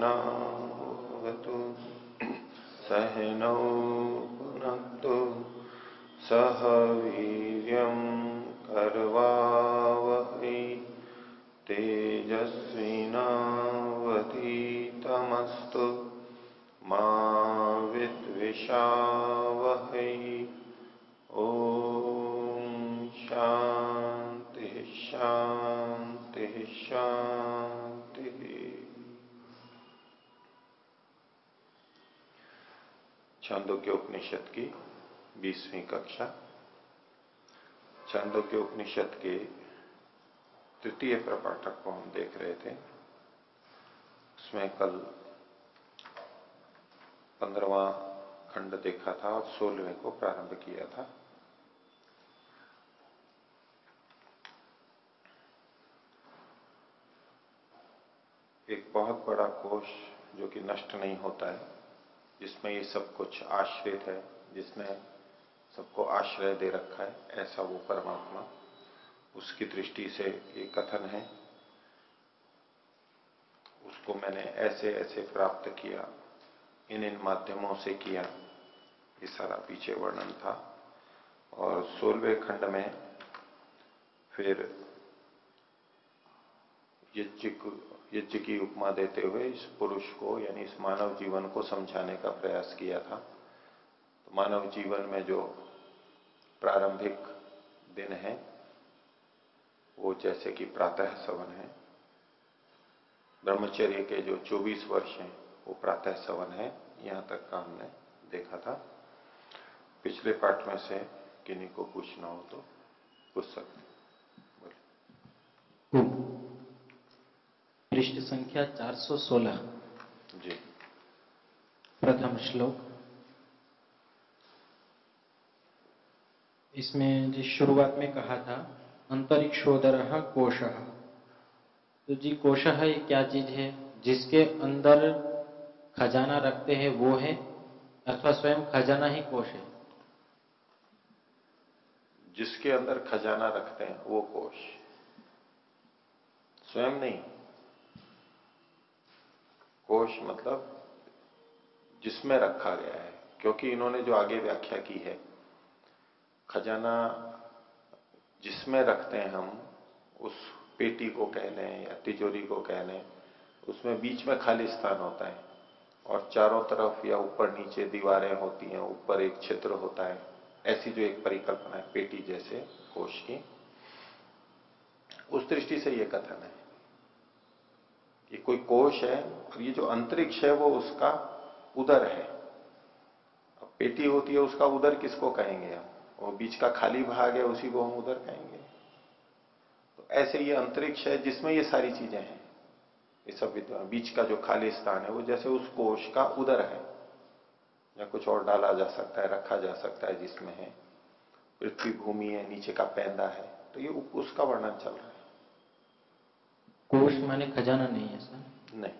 सहनावतु सहनौ छांदोग्य उपनिषद की बीसवीं कक्षा। छांदोग्य उपनिषद के तृतीय प्रपाठक को हम देख रहे थे। उसमें कल पंद्रवा खंड देखा था और सोलहवें को प्रारंभ किया था। एक बहुत बड़ा कोष जो कि नष्ट नहीं होता है जिसमें ये सब कुछ आश्रित है जिसने सबको आश्रय दे रखा है, ऐसा वो परमात्मा, उसकी दृष्टि से ये कथन है। उसको मैंने ऐसे ऐसे प्राप्त किया इन इन माध्यमों से किया, ये सारा पीछे वर्णन था। और सोलवे खंड में फिर यज्ञ की उपमा देते हुए इस पुरुष को, यानी इस मानव जीवन को समझाने का प्रयास किया था। तो मानव जीवन में जो प्रारंभिक दिन है, वो जैसे कि प्रातः सवन है। ब्रह्मचर्य के जो 24 वर्ष हैं, वो प्रातः सवन है, यहाँ तक का हमने देखा था। पिछले पाठ में से किन्हीं को पूछना हो तो पूछ सकते पृष्ठ संख्या 416 जी। प्रथम श्लोक। इसमें जिस शुरुआत में कहा था अंतरिक्षोदर कोश। तो जी कोश है क्या चीज़ है? जिसके अंदर खजाना रखते हैं वो है अथवा स्वयं खजाना ही कोश है? जिसके अंदर खजाना रखते हैं वो कोश। स्वयं नहीं कोश मतलब जिसमें रखा गया है, क्योंकि इन्होंने जो आगे व्याख्या की है, खजाना जिसमें रखते हैं हम, उस पेटी को कह लें या तिजोरी को कह लें, उसमें बीच में खाली स्थान होता है और चारों तरफ़ या ऊपर नीचे दीवारें होती हैं, ऊपर एक क्षेत्र होता है, ऐसी जो एक परिकल्पना है, पेटी जैसे कोश की। उस दृष्टि से यह कथन है। कि कोई कोश है, और ये जो अंतरिक्ष है वो उसका उदर है। अब पेटी होती है, उसका उदर किसको कहेंगे हम? वो बीच का खाली भाग है, उसी को हम उदर कहेंगे। तो ऐसे ये अंतरिक्ष है, जिसमें ये सारी चीज़ें हैं। ये सब विद्वान, बीच का जो खाली स्थान है, वो जैसे उस कोष का उदर है। या कुछ और डाला जा सकता है, रखा जा सकता है, जिसमें है, पृथ्वी भूमि है, नीचे का पैंदा है। तो ये उसका वर्णन चल रहा है। कोष माने खजाना नहीं है, सर। नहीं।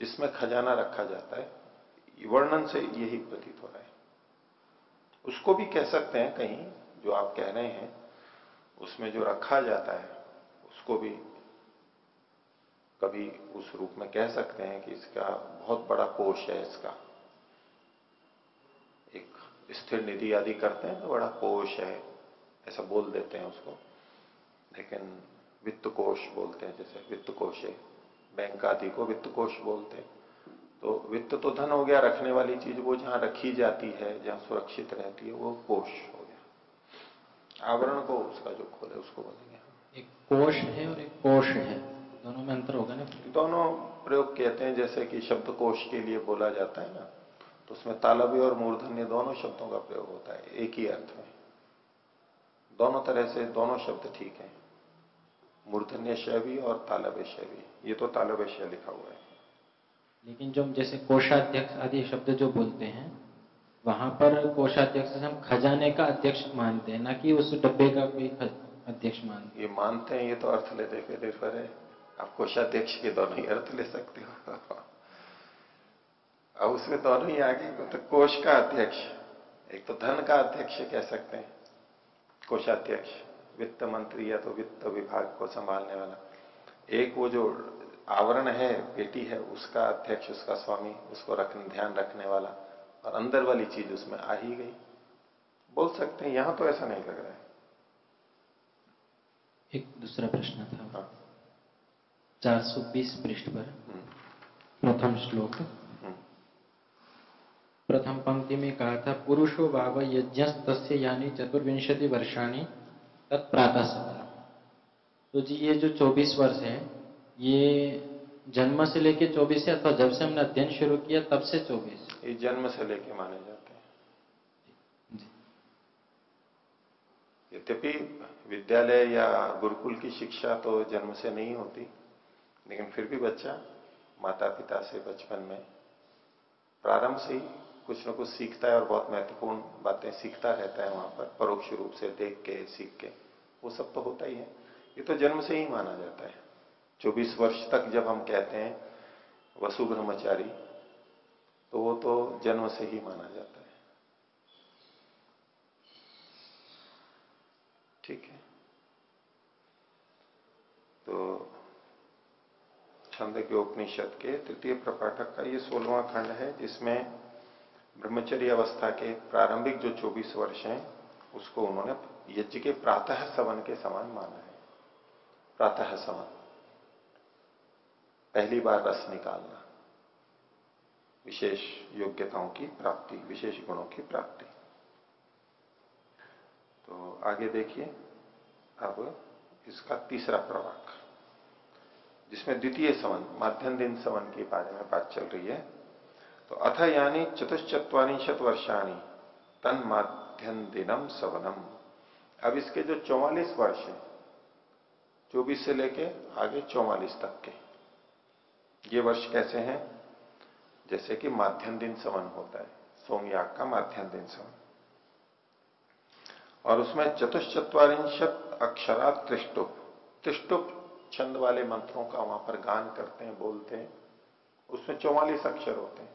जिसमें खजाना रखा जाता है वर्णन से यही प्रतीत हो रहा है। उसको भी कह सकते हैं कहीं, जो आप कह रहे हैं, उसमें जो रखा जाता है, उसको भी कभी उस रूप में कह सकते हैं कि इसका बहुत बड़ा कोष है इसका। एक स्थिर निधि आदि करते हैं तो बड़ा कोष है, ऐसा बोल देते हैं उसको। लेकिन वित्त कोष बोलते हैं जैसे वित्त कोष है बैंक आदि को वित्त कोष बोलते हैं। तो वित्त तो धन हो गया रखने वाली चीज़ वो जहाँ रखी जाती है जहाँ सुरक्षित रहती है वो कोष हो गया। आवरण को उसका जो खोल है उसको बोलेंगे एक कोष है और एक कोष है दोनों में अंतर होगा ना? दोनों प्रयोग कहते हैं जैसे कि शब्द कोष के लिए बोला जाता है ना तो उसमें तालव्य और मूर्धन्य दोनों शब्दों का प्रयोग होता है एक ही अर्थ में। दोनों तरह से दोनों शब्द ठीक है। मूर्धन्य शैवी और तालव्य शैवी ये तो तालव्य शय लिखा हुआ है। लेकिन जो हम जैसे कोषाध्यक्ष आदि शब्द जो बोलते हैं वहाँ पर कोषाध्यक्ष हम खजाने का अध्यक्ष मानते हैं ना कि उस डब्बे का कोई अध्यक्ष मानते ये मानते हैं ये तो अर्थ लेते निर्भर है। आप कोषाध्यक्ष के दोनों ही अर्थ ले सकते हो। अब उसमें दोनों ही आगे तो कोष का अध्यक्ष एक तो धन का अध्यक्ष कह सकते हैं कोषाध्यक्ष। वित्त मंत्री या तो वित्त विभाग को संभालने वाला एक वो जो आवरण है बेटी है उसका अध्यक्ष उसका स्वामी उसको रखने ध्यान रखने वाला और अंदर वाली चीज़ उसमें आ ही गई बोल सकते हैं यहाँ तो ऐसा नहीं लग रहा है एक दूसरा प्रश्न था हाँ। चार सौ बीस पृष्ठ पर हम्म। प्रथम श्लोक हम्म। प्रथम पंक्ति में कहा था पुरुषो भाव यज्ञ यानी चतुर्विंशति वर्षाणी तत्प्रातः सफल तो जी ये जो 24 वर्ष है ये जन्म से लेके 24 है अथवा जब से हमने अध्ययन शुरू किया तब से 24 ये जन्म से लेके माने जाते हैं। यद्यपि विद्यालय या गुरुकुल की शिक्षा तो जन्म से नहीं होती लेकिन फिर भी बच्चा माता पिता से बचपन में प्रारंभ से ही कुछ न कुछ सीखता है और बहुत महत्वपूर्ण बातें सीखता रहता है वहाँ पर परोक्ष रूप से देख के सीख के। वो सब तो होता ही है। ये तो जन्म से ही माना जाता है। 24 वर्ष तक जब हम कहते हैं वसु ब्रह्मचारी तो वो तो जन्म से ही माना जाता है। ठीक है। तो छंद के उपनिषद के तृतीय प्रपाठक का ये सोलवा खंड है, जिसमें ब्रह्मचर्य अवस्था के प्रारंभिक जो 24 वर्ष हैं, उसको उन्होंने यज्ञ के प्रातः सवन के समान माना है। प्रातः सवन। पहली बार रस निकालना। विशेष योग्यताओं की प्राप्ति, विशेष गुणों की प्राप्ति। तो आगे देखिए, अब इसका तीसरा प्रवाक, जिसमें द्वितीय सवन माध्यम दिन सवन के बारे में बात चल रही है। तो अथ यानी चतुश्चत्वारिशत वर्षाणी तन माध्यम दिनम सवनम। अब इसके जो चौवालीस वर्ष है, चौबीस से लेके आगे चौवालीस तक के, ये वर्ष कैसे हैं? जैसे कि माध्यम दिन सवन होता है, सोमयाग का माध्यम दिन सवन। और उसमें चतुश्चत्वारिशत अक्षरा त्रिष्टुप त्रिष्टुप छंद वाले मंत्रों का वहाँ पर गान करते हैं, बोलते हैं। उसमें चौवालीस अक्षर होते हैं।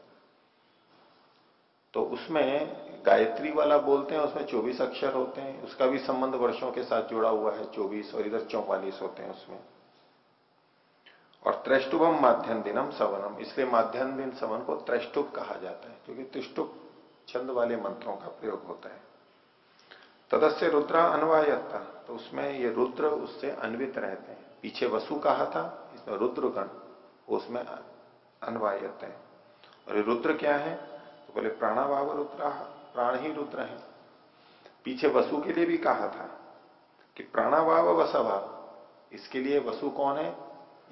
तो उसमें गायत्री वाला बोलते हैं, उसमें 24 अक्षर होते हैं। उसका भी संबंध वर्षों के साथ जुड़ा हुआ है 24 और इधर चौवालीस होते हैं उसमें। और त्रैष्टुभम माध्यम दिनम सवनम, इसलिए माध्यम दिन सवन को त्रैष्टुभ कहा जाता है, क्योंकि त्रिष्टुभ छंद वाले मंत्रों का प्रयोग होता है। तदस्य रुद्रा अनवायता तो उसमें ये रुद्र उससे अन्वित रहते हैं। पीछे वसु कहा था, इसमें रुद्रगण उसमें अनवायत है। और ये रुद्र क्या है? बोले, प्राणाभाव रुद्रा प्राण ही रुद्र है। पीछे वसु के लिए भी कहा था कि प्राणाभाव वसभाव इसके लिए वसु कौन है?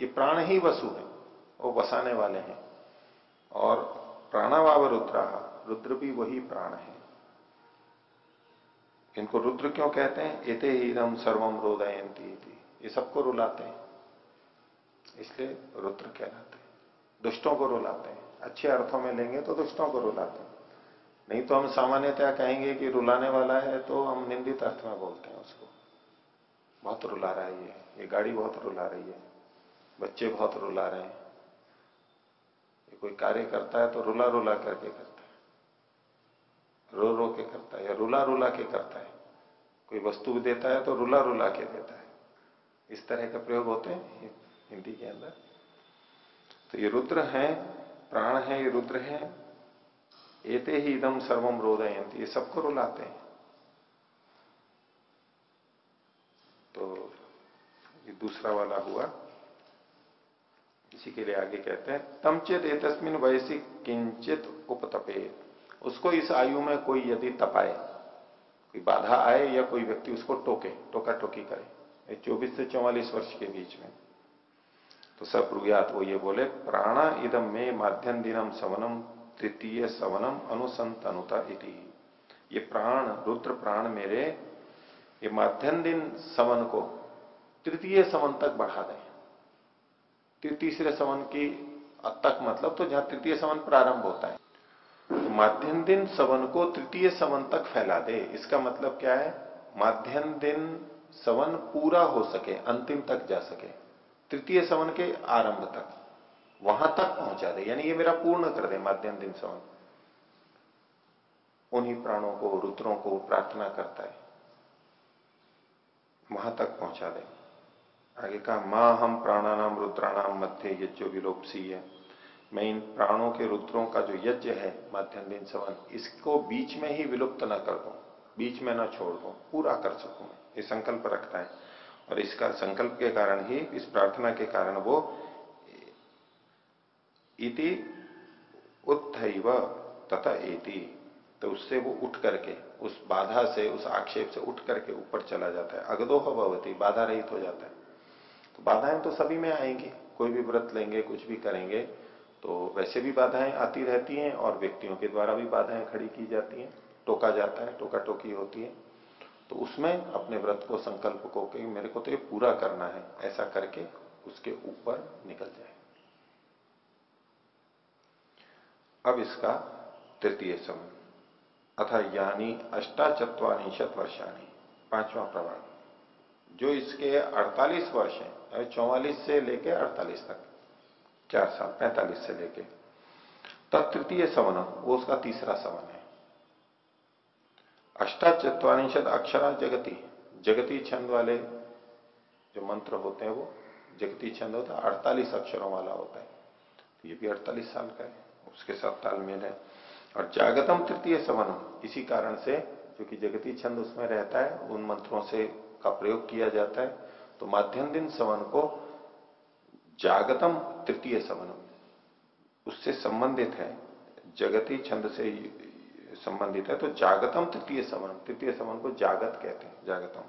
ये प्राण ही वसु है, वो वसाने वाले हैं। और प्राणाभाव रुद्रा, रुद्र भी वही प्राण है। इनको रुद्र क्यों कहते हैं? एते हीरम सर्वम रोदयंती ये सबको रुलाते हैं। इसलिए रुद्र कहलाते हैं। दुष्टों को रुलाते हैं। अच्छे अर्थों में लेंगे तो दुष्टों को रुलाते हैं। नहीं तो हम सामान्यतया कहेंगे कि रुलाने वाला है तो हम निंदित अर्थ में बोलते हैं उसको। बहुत रुला रहा है ये। ये गाड़ी बहुत रुला रही है। बच्चे बहुत रुला रहे हैं। ये कोई कार्य करता है तो रुला रुला करके करता है। रो रो के करता है या रुला रुला के करता है। कोई वस्तु देता है तो रुला रुला के देता है। इस तरह का प्रयोग होते हैं हिंदी के अंदर। तो ये रुद्र है प्राण है, ये रुद्र है, एते ही इदम सर्वम रोदयंत ये सबको रुलाते हैं। तो ये दूसरा वाला हुआ। इसी के लिए आगे कहते हैं तमचित एतस्मिन वयसी किंचित उपतपे। उसको इस आयु में कोई यदि तपाए, कोई बाधा आए या कोई व्यक्ति उसको टोके टोका टोकी करे चौबीस से चौवालीस वर्ष के बीच में। तो सब्रुयात वो ये बोले, प्राणा इदम में माध्यम दिनम सवनम तृतीय सवनम अनुसंत अनुसंतनुता इति। ये प्राण, रुद्र प्राण मेरे, ये माध्यम दिन सवन को तृतीय सवन तक बढ़ा दें। तीसरे सवन की तक मतलब तो जहाँ तृतीय सवन प्रारंभ होता है तो माध्यम दिन सवन को तृतीय सवन तक फैला दे। इसका मतलब क्या है? माध्यम दिन सवन पूरा हो सके, अंतिम तक जा सके। तृतीय सवन के आरंभ तक, वहाँ तक पहुँचा दे। यानी ये मेरा पूर्ण कर दे माध्यम दिन सवन उन्हीं प्राणों को, रुद्रों को प्रार्थना करता है। वहाँ तक पहुँचा दे। आगे कहा, माँ, हम प्राणानाम रुद्राणाम मध्य यज्ञो विलोपसी है मैं इन प्राणों के रुद्रों का जो यज्ञ है माध्यम दिन सवन इसको बीच में ही विलुप्त ना कर दू। बीच में ना छोड़ दू। पूरा कर सकू ये संकल्प रखता है। और इसका संकल्प के कारण ही, इस प्रार्थना के कारण वो इति उत्थैव तथा एति। तो उससे वो उठ करके, उस बाधा से, उस आक्षेप से उठ करके ऊपर चला जाता है। अगदोह भवती बाधा रहित हो जाता है। तो बाधाएँ तो सभी में आएँगी। कोई भी व्रत लेंगे, कुछ भी करेंगे तो वैसे भी बाधाएँ आती रहती हैं और व्यक्तियों के द्वारा भी बाधाएँ खड़ी की जाती हैं। टोका जाता है टोका टोकी होती है। तो उसमें अपने व्रत को, संकल्प को कि मेरे को तो ये पूरा करना है, ऐसा करके उसके ऊपर निकल जाए। अब इसका तृतीय समय अथा यानी अष्टाचत्वारिशत वर्षाणी, पांचवा प्रमाण जो इसके 48 वर्ष हैं चौवालीस से लेके 48 तक, चार साल, पैंतालीस से लेके। तृतीय सवन वो उसका तीसरा सवन है। अष्टाचत्वारिशत अक्षरा जगती। जगती छंद वाले जो मंत्र होते हैं वो, जगती छंद होता है, अड़तालीस अक्षरों वाला होता है। तो ये भी अड़तालीस साल का है, उसके साथ तालमेल है। और जागतम तृतीय सवन इसी कारण से क्योंकि जगती छंद उसमें रहता है, उन मंत्रों से का प्रयोग किया जाता है। तो माध्यम दिन सवन को जागतम तृतीय सवन उससे संबंधित है। जगती छंद से संबंधित है तो जागतम तृतीय सवन तृतीय सवन को जागत कहते हैं, जागतम।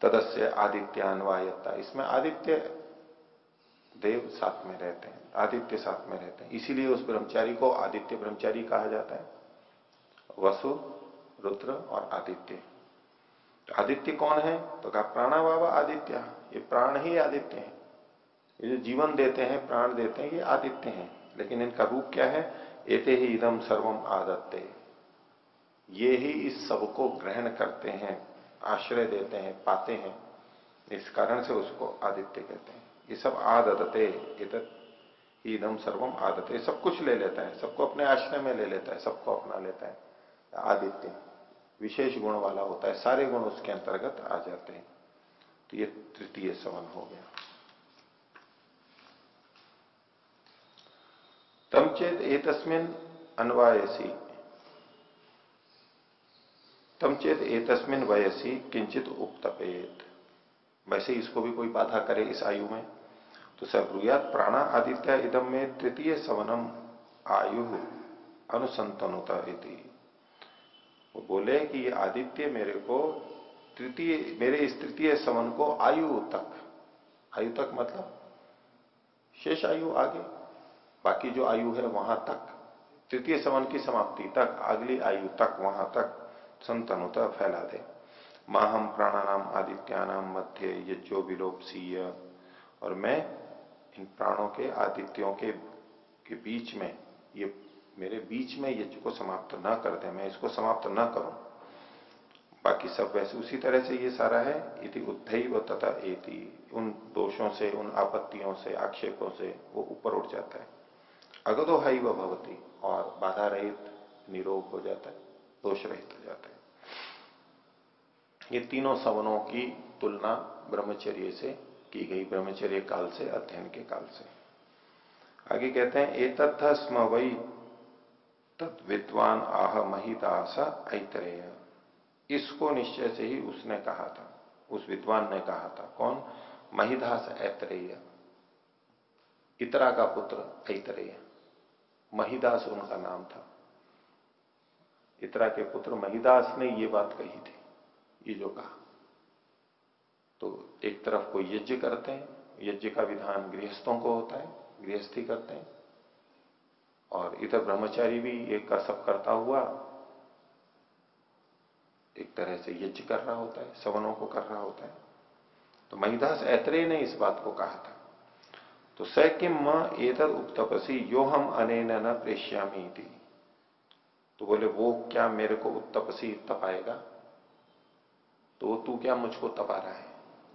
तदस्य आदित्यान्वायता इसमें आदित्य देव साथ में रहते हैं, आदित्य साथ में रहते हैं। इसीलिए उस ब्रह्मचारी को आदित्य ब्रह्मचारी कहा जाता है। वसु, रुद्र और आदित्य। तो आदित्य कौन है? तो कहा प्राणा बाबा आदित्य, ये प्राण ही आदित्य है। ये जो जीवन देते हैं, प्राण देते हैं, ये आदित्य हैं। लेकिन इनका रूप क्या है? एते ही इदम सर्वम आदत्ते। ये ही इस सबको ग्रहण करते हैं, आश्रय देते हैं, पाते हैं, इस कारण से उसको आदित्य कहते हैं। ये सब आदते ईदम सर्वम आदते सब कुछ ले लेता है, सबको अपने आश्रय में ले लेता है, सबको अपना लेता है। आदित्य, विशेष गुण वाला होता है, सारे गुण उसके अंतर्गत आ जाते हैं। तो ये तृतीय सवन हो गया। तम चेत एतस्मिन अनवायसी। तम चेत एतस्मिन वयसी, किंचित उपतपेत। वैसे इसको भी कोई बाधा करे इस आयु में। तो सब्रुयात प्राणा आदित्य इदम में तृतीय सवनम आयु अनुसंतनुता वो बोले कि ये आदित्य मेरे को तृतीय, मेरे इस तृतीय सवन को आयु तक आयु तक मतलब शेष आयु आगे। बाकी जो आयु है वहाँ तक तृतीय सवन की समाप्ति तक अगली आयु तक वहाँ तक संतनुता फैला दे। माहम प्राणानाम आदित्यानाम मध्य यज्ञो विलोपसीय। और मैं इन प्राणों के आदित्यों के, के बीच में ये मेरे बीच में यज्ञ को समाप्त न कर दे मैं इसको समाप्त न करूँ। बाकी सब वैसे उसी तरह से ये सारा है इति उद्धव तथा एति। उन दोषों से उन आपत्तियों से आक्षेपों से वो ऊपर उठ जाता है। अगदो हाई भवती, और बाधा रहित निरोग हो जाता है दोष रहित हो जाता है। ये तीनों सवनों की तुलना ब्रह्मचर्य से की गई, ब्रह्मचर्य काल से, अध्ययन के काल से। आगे कहते हैं ए तथा स्म वही तत् विद्वान आह ऐतरेय। इसको निश्चय से ही उसने कहा था, उस विद्वान ने कहा था, कौन? महिदास ऐतरेय। इतरा का पुत्र ऐतरेय। महिदास उनका नाम था। इतरा के पुत्र महिदास ने ये बात कही थी, ये जो कहा। तो एक तरफ़ कोई यज्ञ करते हैं, यज्ञ का विधान गृहस्थों को होता है, गृहस्थी करते हैं। और इधर ब्रह्मचारी भी एक का सब करता हुआ एक तरह से यज्ञ कर रहा होता है सवनों को कर रहा होता है। तो महिदास ऐतरे ने इस बात को कहा था। तो स किम एतद उपतपसी यो हम अने न प्रेश्यामी थी तो बोले, वो क्या मेरे को उत्तपसी तपाएगा? तो तू क्या मुझको तपा रहा है?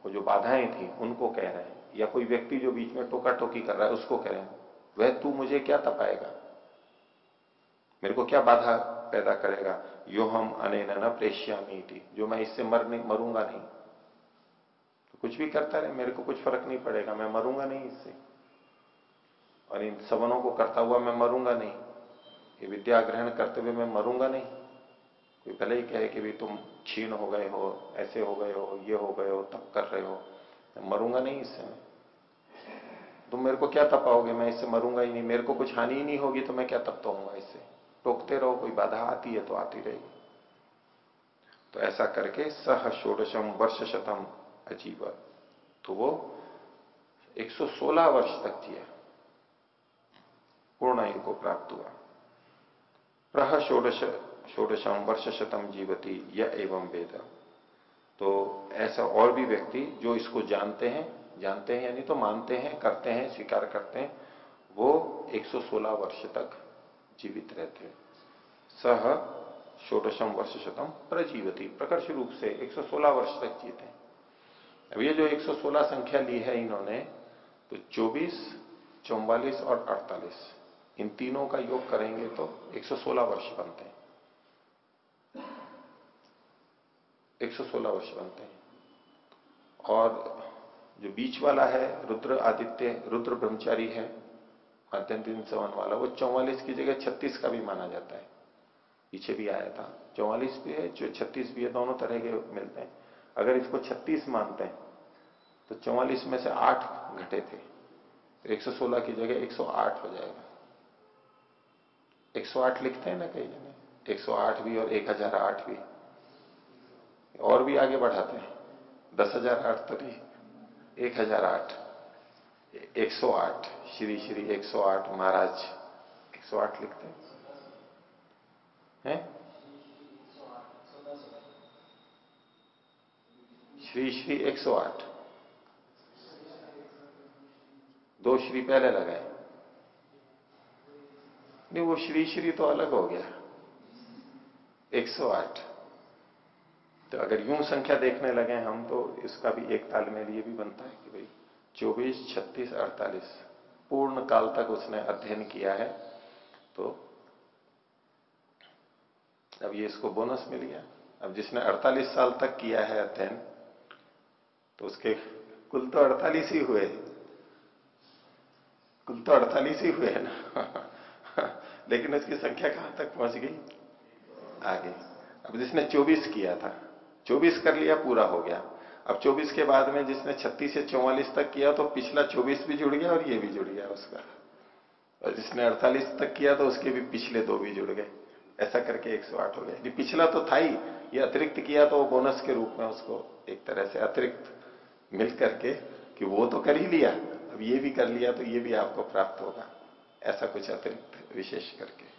वो जो बाधाएँ थी, उनको कह रहे हैं। या कोई व्यक्ति जो बीच में टोका टोकी कर रहा है, उसको कह रहे हैं, वह तू मुझे क्या तपाएगा? मेरे को क्या बाधा पैदा करेगा? यो हम अने न प्रेश्यामी थी जो मैं इससे मर नहीं मरूँगा नहीं। तो कुछ भी करता रहे, मेरे को कुछ फ़र्क नहीं पड़ेगा, मैं मरूँगा नहीं इससे। और इन सवनों को करता हुआ मैं मरूँगा नहीं। ये विद्या ग्रहण करते हुए मैं मरूँगा नहीं। कोई भले ही कहे कि भी तुम क्षीण हो गए हो, ऐसे हो गए हो, ये हो गए हो, तप कर रहे हो। मैं मरूँगा नहीं इससे तुम मेरे को क्या तपाओगे? मैं इससे मरूँगा ही नहीं। मेरे को कुछ हानि ही नहीं होगी तो मैं क्या तपता इससे? टोकते रहो, कोई बाधा आती है तो आती रहेगी। तो ऐसा करके सह षोडशम वर्ष शतम अजीब। तो वो 116 वर्ष तक जिया। पूर्ण को प्राप्त हुआ। प्रह षोडश षोडशम वर्ष शतम जीवती यह एवं वेद। तो ऐसा और भी व्यक्ति जो इसको जानते हैं जानते हैं यानी तो मानते हैं करते हैं स्वीकार करते हैं वो 116 वर्ष तक जीवित रहते हैं। सह षोडशम वर्ष शतम प्रजीवती प्रकर्ष रूप से 116 वर्ष तक जीते अब ये जो 116 संख्या ली है इन्होंने तो 24, 44 और 48 इन तीनों का योग करेंगे तो 116 वर्ष बनते हैं। 116 वर्ष बनते हैं। और जो बीच वाला है, रुद्र आदित्य, रुद्र ब्रह्मचारी है मध्यम दिन सवन वाला, वो चौवालीस की जगह छत्तीस का भी माना जाता है। पीछे भी आया था। चौवालीस भी है, जो छत्तीस भी है, दोनों तरह के मिलते हैं। अगर इसको छत्तीस मानते हैं तो चौवालीस में से आठ घटे थे। तो 116 की जगह 108 हो जाएगा। 108 लिखते हैं ना कई जने 108 भी और 1008 भी। और भी आगे बढ़ाते हैं। दस हज़ार आठ तो नहीं, एक हज़ार आठ। एक सौ आठ, श्री श्री एक सौ आठ महाराज। एक सौ आठ लिखते हैं। है? श्री श्री एक सौ आठ। दो श्री पहले लगाए। नहीं, वो श्री श्री तो अलग हो गया। एक सौ आठ। तो अगर यूँ संख्या देखने लगे हम तो इसका भी एक तालमेल ये भी बनता है कि भाई चौबीस, छत्तीस, अड़तालीस, पूर्ण काल तक उसने अध्ययन किया है। तो अब ये इसको बोनस मिल गया। अब जिसने 48 साल तक किया है अध्ययन तो उसके कुल तो 48 ही हुए। कुल तो 48 ही हुए है ना। लेकिन उसकी संख्या कहाँ तक पहुँच गई? आगे। अब जिसने 24 किया था 24 कर लिया, पूरा हो गया। अब 24 के बाद में जिसने 36 से 44 तक किया तो पिछला 24 भी जुड़ गया और ये भी जुड़ गया उसका। और जिसने 48 तक किया तो उसके भी पिछले दो भी जुड़ गए। ऐसा करके 108 हो गया। पिछला तो था ही, ये अतिरिक्त किया तो वो बोनस के रूप में उसको एक तरह से अतिरिक्त मिल करके कि वो तो कर ही लिया, अब ये भी कर लिया तो ये भी आपको प्राप्त होगा। ऐसा कुछ अतिरिक्त। विशेष करके।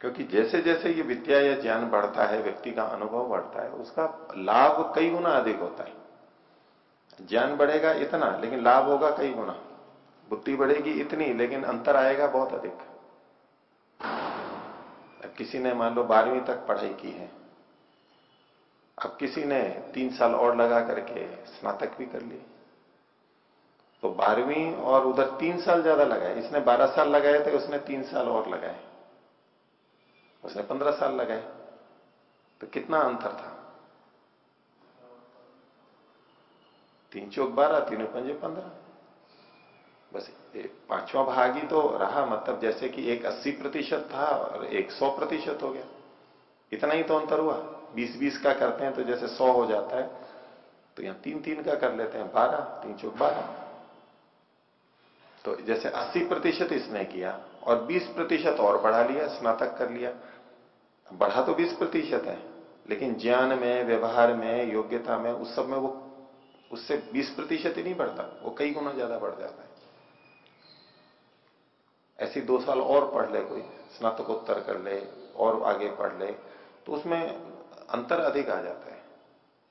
क्योंकि जैसे जैसे ये विद्या या ज्ञान बढ़ता है, व्यक्ति का अनुभव बढ़ता है, उसका लाभ कई गुना अधिक होता है। ज्ञान बढ़ेगा इतना, लेकिन लाभ होगा कई गुना। बुद्धि बढ़ेगी इतनी, लेकिन अंतर आएगा बहुत अधिक। किसी ने मान लो बारहवीं तक पढ़ाई की है। अब किसी ने तीन साल और लगा करके स्नातक भी कर ली तो बारहवीं और उधर तीन साल ज़्यादा लगाए। इसने बारह साल लगाए थे, उसने तीन साल और लगाए। उसने पंद्रह साल लगाए। तो कितना अंतर था? तीन चौक बारह, तीनों पंजे पंद्रह। बस पांचवा भाग ही तो रहा मतलब जैसे कि एक अस्सी प्रतिशत था और एक सौ प्रतिशत हो गया। इतना ही तो अंतर हुआ। बीस बीस का करते हैं तो जैसे सौ हो जाता है तो यहाँ तीन तीन का कर लेते हैं। बारह, तीन चौक बारह। तो जैसे अस्सी प्रतिशत इसने किया और बीस प्रतिशत और बढ़ा लिया, स्नातक कर लिया। बढ़ा तो 20 प्रतिशत है, लेकिन ज्ञान में, व्यवहार में, योग्यता में, उस सब में वो, उससे 20 प्रतिशत ही नहीं बढ़ता, वो कई गुना ज़्यादा बढ़ जाता है। ऐसी दो साल और पढ़ ले कोई, स्नातकोत्तर कर ले, और आगे पढ़ ले तो उसमें अंतर अधिक आ जाता है।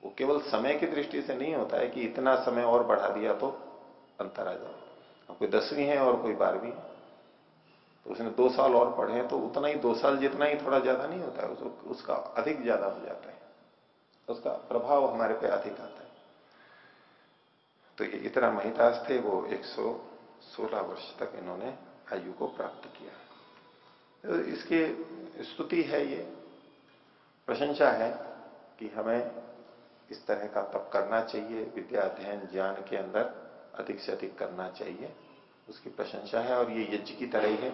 वो केवल समय की दृष्टि से नहीं होता है कि इतना समय और बढ़ा दिया तो अंतर आ कोई दसवीं है और कोई बारहवीं है। तो उसने दो साल और पढ़े तो उतना ही दो साल जितना ही थोड़ा ज़्यादा नहीं होता है उसको, उसका अधिक ज़्यादा हो जाता है। उसका प्रभाव हमारे पे अधिक आता है। तो ये इतना महितास थे, वो 116 वर्ष तक इन्होंने आयु को प्राप्त किया। तो इसकी स्तुति है ये, प्रशंसा है कि हमें इस तरह का तप करना चाहिए, विद्या अध्ययन, ज्ञान के अंदर। अधिक से अधिक करना चाहिए। उसकी प्रशंसा है और ये यज्ञ की तरह ही है।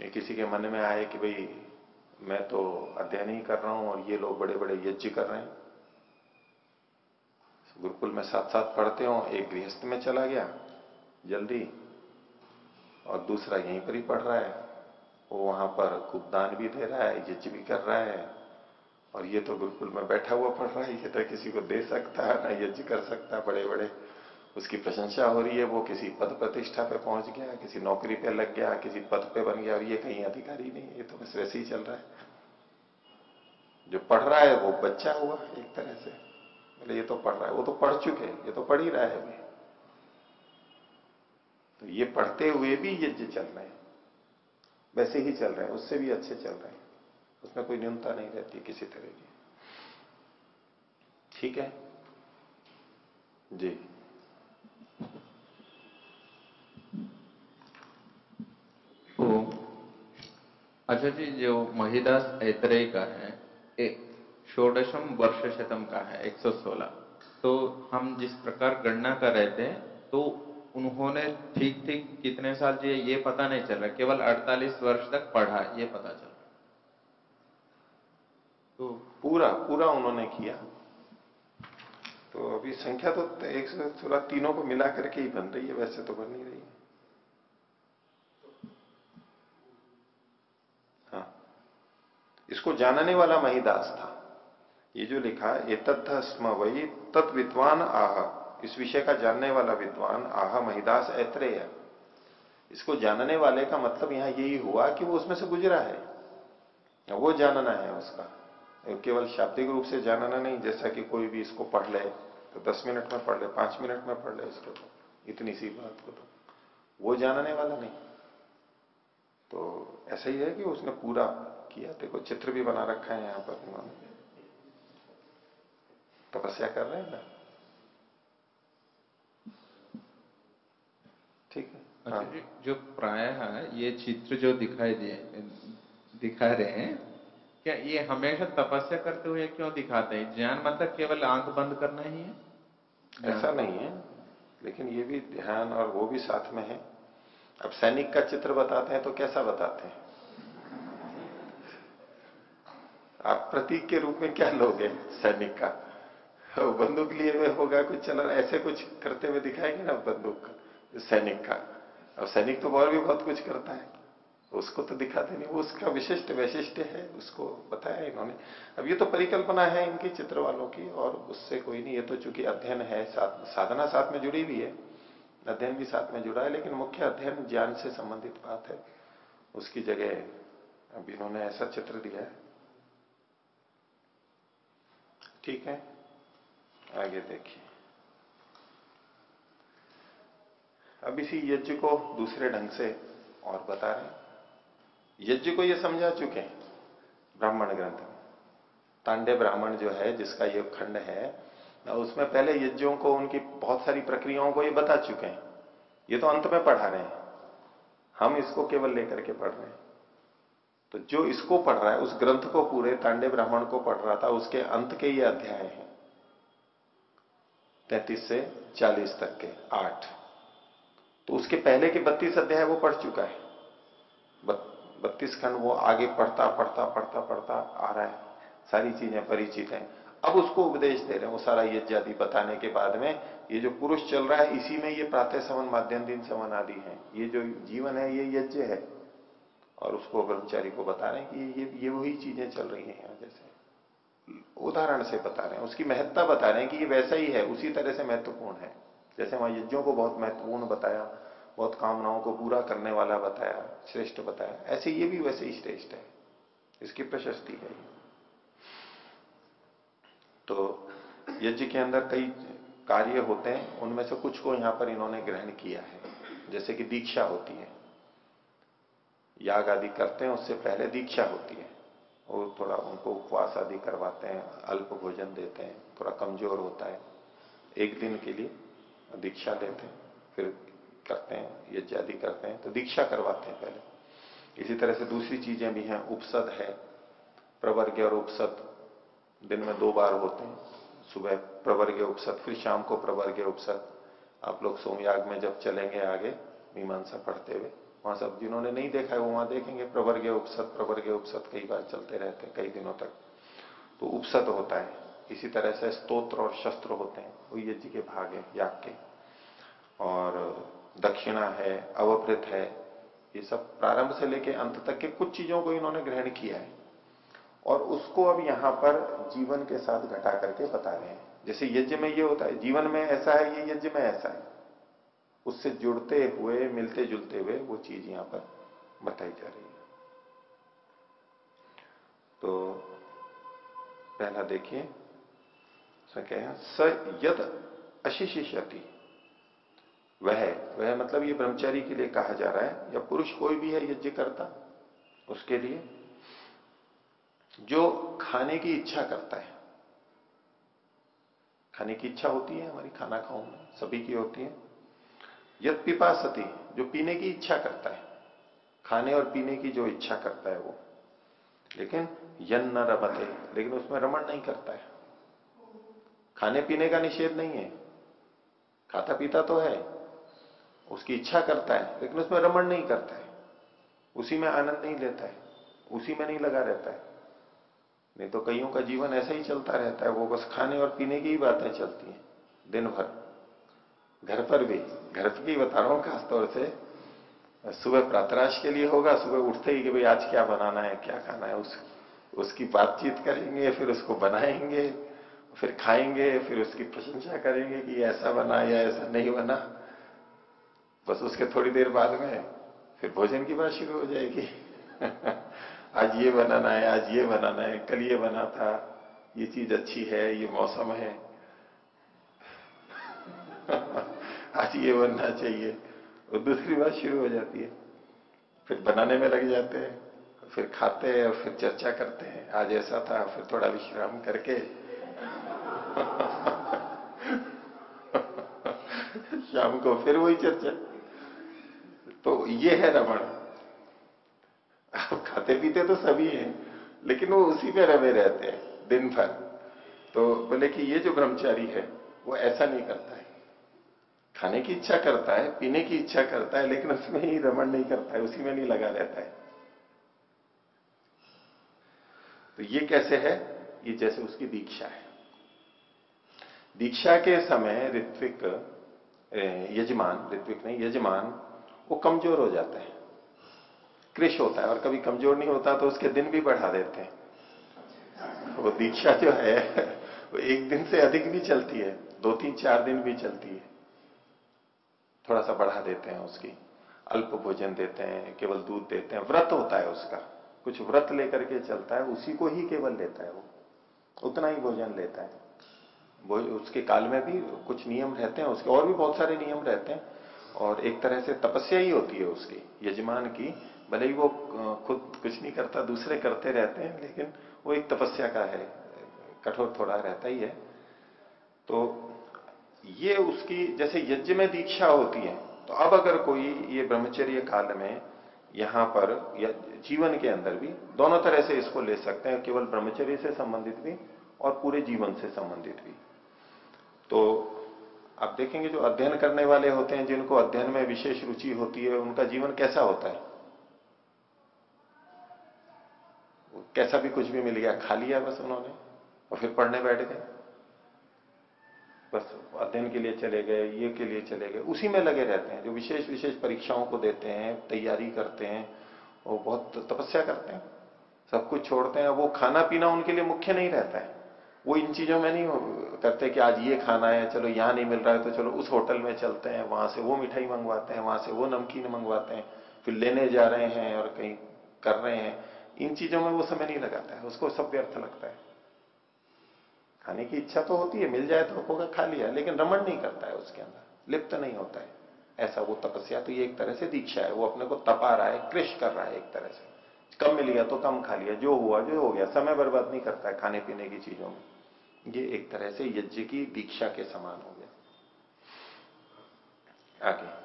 ये किसी के मन में आए कि भाई, मैं तो अध्ययन ही कर रहा हूँ और ये लोग बड़े बड़े यज्ञ कर रहे हैं। गुरुकुल में साथ साथ पढ़ते हो, एक गृहस्थ में चला गया, जल्दी। और दूसरा यहीं पर ही पढ़ रहा है। वो वहाँ पर खूब दान भी दे रहा है, यज्ञ भी कर रहा है। और ये तो गुरुकुल में बैठा हुआ पढ़ रहा है, ये तो किसी को दे सकता है, ना यज्ञ कर सकता है बड़े बड़े उसकी प्रशंसा हो रही है, वो किसी पद प्रतिष्ठा पे पहुँच गया, किसी नौकरी पे लग गया, किसी पद पे बन गया, और ये कहीं अधिकारी नहीं ये तो बस वैसे ही चल रहा है। जो पढ़ रहा है, वो बच्चा हुआ एक तरह से। बोले, ये तो पढ़ रहा है, वो तो पढ़ चुके ये तो पढ़ ही रहा है तो ये पढ़ते हुए भी यज्ञ चल रहे हैं, वैसे ही चल रहे हैं, उससे भी अच्छे चल रहे हैं। उसमें कोई न्यूनता नहीं रहती किसी तरह की। ठीक है? जी। अच्छा जी, जो महिदास ऐतरेय का है षोडशम वर्ष शतम का है 116 तो हम जिस प्रकार गणना कर रहे थे तो उन्होंने ठीक ठीक कितने साल जिए ये पता नहीं चल रहा केवल 48 वर्ष तक पढ़ा, ये पता चल। रहा तो पूरा पूरा उन्होंने किया। तो अभी संख्या तो एक सौ सोलह तीनों को मिला करके ही बन रही है, वैसे तो बन नहीं रही है। इसको जानने वाला महिदास था। ये जो लिखा ये तत्थ स्म वही तत्विद्वान आह। इस विषय का जानने वाला विद्वान आह, महिदास ऐत्रेय। इसको जानने वाले का मतलब यहाँ यही हुआ कि वो उसमें से गुजरा है। वो जानना है उसका। केवल शाब्दिक रूप से जानना नहीं, जैसा कि कोई भी इसको पढ़ ले तो दस मिनट में पढ़ ले, पाँच मिनट में पढ़ ले इसको तो इतनी सी बात को तो। वो जानने वाला नहीं। तो ऐसा ही है कि उसने पूरा किया। देखो चित्र भी बना रखा है यहाँ पर उन्होंने। तपस्या कर रहे हैं ना? ठीक है। अच्छा हाँ। जो प्राय ये चित्र जो दिखाई दिए दिखा रहे हैं क्या ये हमेशा तपस्या करते हुए क्यों दिखाते हैं? ज्ञान मतलब केवल आँख बंद करना ही है? ऐसा नहीं है लेकिन ये भी ध्यान और वो भी साथ में है। अब सैनिक का चित्र बताते हैं तो कैसा बताते हैं? आप प्रतीक के रूप में क्या लोगे सैनिक का? बंदूक लिए हुए होगा, कुछ चल, ऐसे कुछ करते हुए दिखाएँगे ना बंदूक का सैनिक का। अब सैनिक तो और भी बहुत कुछ करता है। उसको तो दिखाते नहीं, वो उसका विशिष्ट वैशिष्ट है, उसको बताया इन्होंने। अब ये तो परिकल्पना है इनकी चित्र वालों की, और उससे कोई नहीं, ये तो चूँकि अध्ययन है, साथ, साधना साथ में जुड़ी हुई है। अध्ययन भी साथ में जुड़ा है, लेकिन मुख्य अध्ययन ज्ञान से संबंधित बात है। उसकी जगह अब इन्होंने ऐसा चित्र दिया है। ठीक है? आगे देखिए। अब इसी यज्ञ को दूसरे ढंग से और बता रहे यज्ञ को ये समझा चुके हैं ब्राह्मण ग्रंथ में। तांडे ब्राह्मण जो है, जिसका ये खंड है उसमें पहले यज्ञों को, उनकी बहुत सारी प्रक्रियाओं को ये बता चुके हैं। ये तो अंत में पढ़ा रहे हैं। हम इसको केवल लेकर के पढ़ रहे हैं। तो जो इसको पढ़ रहा है, उस ग्रंथ को पूरे तांडे ब्राह्मण को पढ़ रहा था, उसके अंत के ये अध्याय हैं। तैतीस से चालीस तक के, आठ। तो उसके पहले के बत्तीस अध्याय वो पढ़ चुका है। बत्तीस खंड वो आगे पढ़ता पढ़ता पढ़ता पढ़ता आ रहा है। सारी चीज़ें परिचित हैं। अब उसको उपदेश दे रहे हैं, वो सारा यज्ञ आदि बताने के बाद में, ये जो पुरुष चल रहा है, इसी में ये प्रातः समन, माध्यम दिन समन आदि है। ये जो जीवन है, ये यज्ञ है। और उसको ब्रह्मचारी को बता रहे हैं कि ये ये वही चीज़ें चल रही हैं यहाँ जैसे। उदाहरण से बता रहे हैं, उसकी महत्ता बता रहे हैं कि ये वैसा ही है, उसी तरह से महत्वपूर्ण है। जैसे वहाँ यज्ञों को बहुत महत्वपूर्ण बताया, बहुत कामनाओं को पूरा करने वाला बताया, श्रेष्ठ बताया। ऐसे ये भी वैसे ही श्रेष्ठ है। इसकी प्रशस्ति है तो यज्ञ के अंदर कई कार्य होते हैं, उनमें से कुछ को यहाँ पर इन्होंने ग्रहण किया है। जैसे कि दीक्षा होती है। याग आदि करते हैं, उससे पहले दीक्षा होती है। वो थोड़ा उनको उपवास आदि करवाते हैं, अल्प भोजन देते हैं, थोड़ा कमज़ोर होता है। एक दिन के लिए दीक्षा देते हैं, फिर करते हैं, यज्ञ आदि करते हैं तो दीक्षा करवाते हैं पहले। इसी तरह से दूसरी चीज़ें भी हैं, उपसद है। प्रवर्ग और उपसद दिन में दो बार होते हैं। सुबह प्रवर्ग उपसत फिर शाम को प्रवर्ग उपसत आप लोग सोमयाग में जब चलेंगे आगे, मीमांसा पढ़ते हुए वहाँ सब जिन्होंने नहीं देखा है, वो वहाँ देखेंगे। प्रवर्ग उपसत प्रवर्ग उपसत कई बार चलते रहते हैं, कई दिनों तक। तो उपसत होता है। इसी तरह से स्तोत्र और शस्त्र होते हैं। वो यज्ञ के भाग है, याग के। और दक्षिणा है अवभृत है। ये सब प्रारंभ से लेके अंत तक के कुछ चीज़ों को इन्होंने ग्रहण किया है। और उसको अब यहाँ पर जीवन के साथ घटा करके बता रहे हैं। जैसे यज्ञ में ये होता है, जीवन में ऐसा है, ये यज्ञ में ऐसा है। उससे जुड़ते हुए, मिलते जुलते हुए वो चीज़ यहाँ पर बताई जा रही है। तो पहला देखिए क्या स यद अशिशिष्यति। वह वह मतलब ये ब्रह्मचारी के लिए कहा जा रहा है, या पुरुष कोई भी है यज्ञ करता उसके लिए जो खाने की इच्छा करता है। खाने की इच्छा होती है हमारी, खाना खाऊं सभी की होती है। यद पिपासती, जो पीने की इच्छा करता है। खाने और पीने की जो इच्छा करता है वो। लेकिन यन न रमते, लेकिन उसमें रमण नहीं करता है। खाने पीने का निषेध नहीं है। खाता पीता तो है। उसकी इच्छा करता है, लेकिन उसमें रमण नहीं करता है। उसी में आनंद नहीं लेता है। उसी में नहीं लगा रहता है। नहीं तो कईयों का जीवन ऐसा ही चलता रहता है, वो बस खाने और पीने की ही बातें चलती हैं दिन भर घर पर भी, घर की बता रहा हूँ खासतौर से, सुबह प्रातराश के लिए होगा, सुबह उठते ही कि भाई आज क्या बनाना है, क्या खाना है, उस, उसकी बातचीत करेंगे, फिर उसको बनाएँगे, फिर खाएँगे, फिर उसकी प्रशंसा करेंगे कि ऐसा बना या ऐसा नहीं बना। बस उसके थोड़ी देर बाद में फिर भोजन की बात शुरू हो जाएगी। आज ये बनाना है, आज ये बनाना है, कल ये बना था, ये चीज़ अच्छी है, ये मौसम है। आज ये बनना चाहिए। और दूसरी बात शुरू हो जाती है। फिर बनाने में लग जाते हैं, फिर खाते हैं और फिर चर्चा करते हैं। आज ऐसा था, फिर थोड़ा विश्राम करके। शाम को फिर वही चर्चा। तो ये है रमण। अब खाते पीते तो सभी हैं, लेकिन वो उसी में रवे रहते हैं, दिन भर। तो बोले कि ये जो ब्रह्मचारी है, वो ऐसा नहीं करता है। खाने की इच्छा करता है, पीने की इच्छा करता है, लेकिन उसमें ही रमण नहीं करता है, उसी में नहीं लगा रहता है। तो ये कैसे है? ये जैसे उसकी दीक्षा है। दीक्षा के समय ऋत्विक यजमान, ऋत्विक नहीं, यजमान, वो कमज़ोर हो जाता है। कृष होता है और कभी कमज़ोर नहीं होता तो उसके दिन भी बढ़ा देते हैं। वो दीक्षा जो है, वो एक दिन से अधिक भी चलती है, दो तीन चार दिन भी चलती है। थोड़ा सा बढ़ा देते हैं उसकी। अल्प भोजन देते हैं, केवल दूध देते हैं। व्रत होता है उसका। कुछ व्रत लेकर के चलता है, उसी को ही केवल लेता है वो। उतना ही भोजन लेता है। वो उसके काल में भी कुछ नियम रहते हैं, उसके और भी बहुत सारे नियम रहते हैं। और एक तरह से तपस्या ही होती है उसकी। यजमान की, भले ही वो खुद कुछ नहीं करता, दूसरे करते रहते हैं, लेकिन वो एक तपस्या का है। कठोर थोड़ा रहता ही है। तो ये उसकी, जैसे यज्ञ में दीक्षा होती है तो अब अगर कोई ये ब्रह्मचर्य काल में यहाँ पर या जीवन के अंदर भी, दोनों तरह से इसको ले सकते हैं, केवल ब्रह्मचर्य से संबंधित भी और पूरे जीवन से संबंधित भी। तो आप देखेंगे जो अध्ययन करने वाले होते हैं, जिनको अध्ययन में विशेष रुचि होती है, उनका जीवन कैसा होता है? कैसा भी कुछ भी मिल गया, खा लिया बस उन्होंने, और फिर पढ़ने बैठ गए। बस अध्ययन के लिए चले गए, ये के लिए चले गए। उसी में लगे रहते हैं, जो विशेष विशेष परीक्षाओं को देते हैं, तैयारी करते हैं वो बहुत तपस्या करते हैं। सब कुछ छोड़ते हैं वो खाना पीना उनके लिए मुख्य नहीं रहता है। वो इन चीज़ों में नहीं करते कि आज ये खाना है, चलो यहाँ नहीं मिल रहा है तो चलो उस होटल में चलते हैं, वहाँ से वो मिठाई मंगवाते हैं, वहाँ से वो नमकीन मंगवाते हैं, फिर लेने जा रहे हैं और कहीं कर रहे हैं। इन चीज़ों में वो समय नहीं लगाता है, उसको सब व्यर्थ लगता है। खाने की इच्छा तो होती है, मिल जाए तो होगा, खा लिया, लेकिन रमण नहीं करता है उसके अंदर, लिप्त नहीं होता है। ऐसा वो तपस्या तो ये एक तरह से दीक्षा है, वो अपने को तपा रहा है कृष कर रहा है एक तरह से। कम मिल गया तो कम खा लिया, जो हुआ, जो हो गया, समय बर्बाद नहीं करता है खाने पीने की चीज़ों में। ये एक तरह से यज्ञ की दीक्षा के समान हो गया। आगे।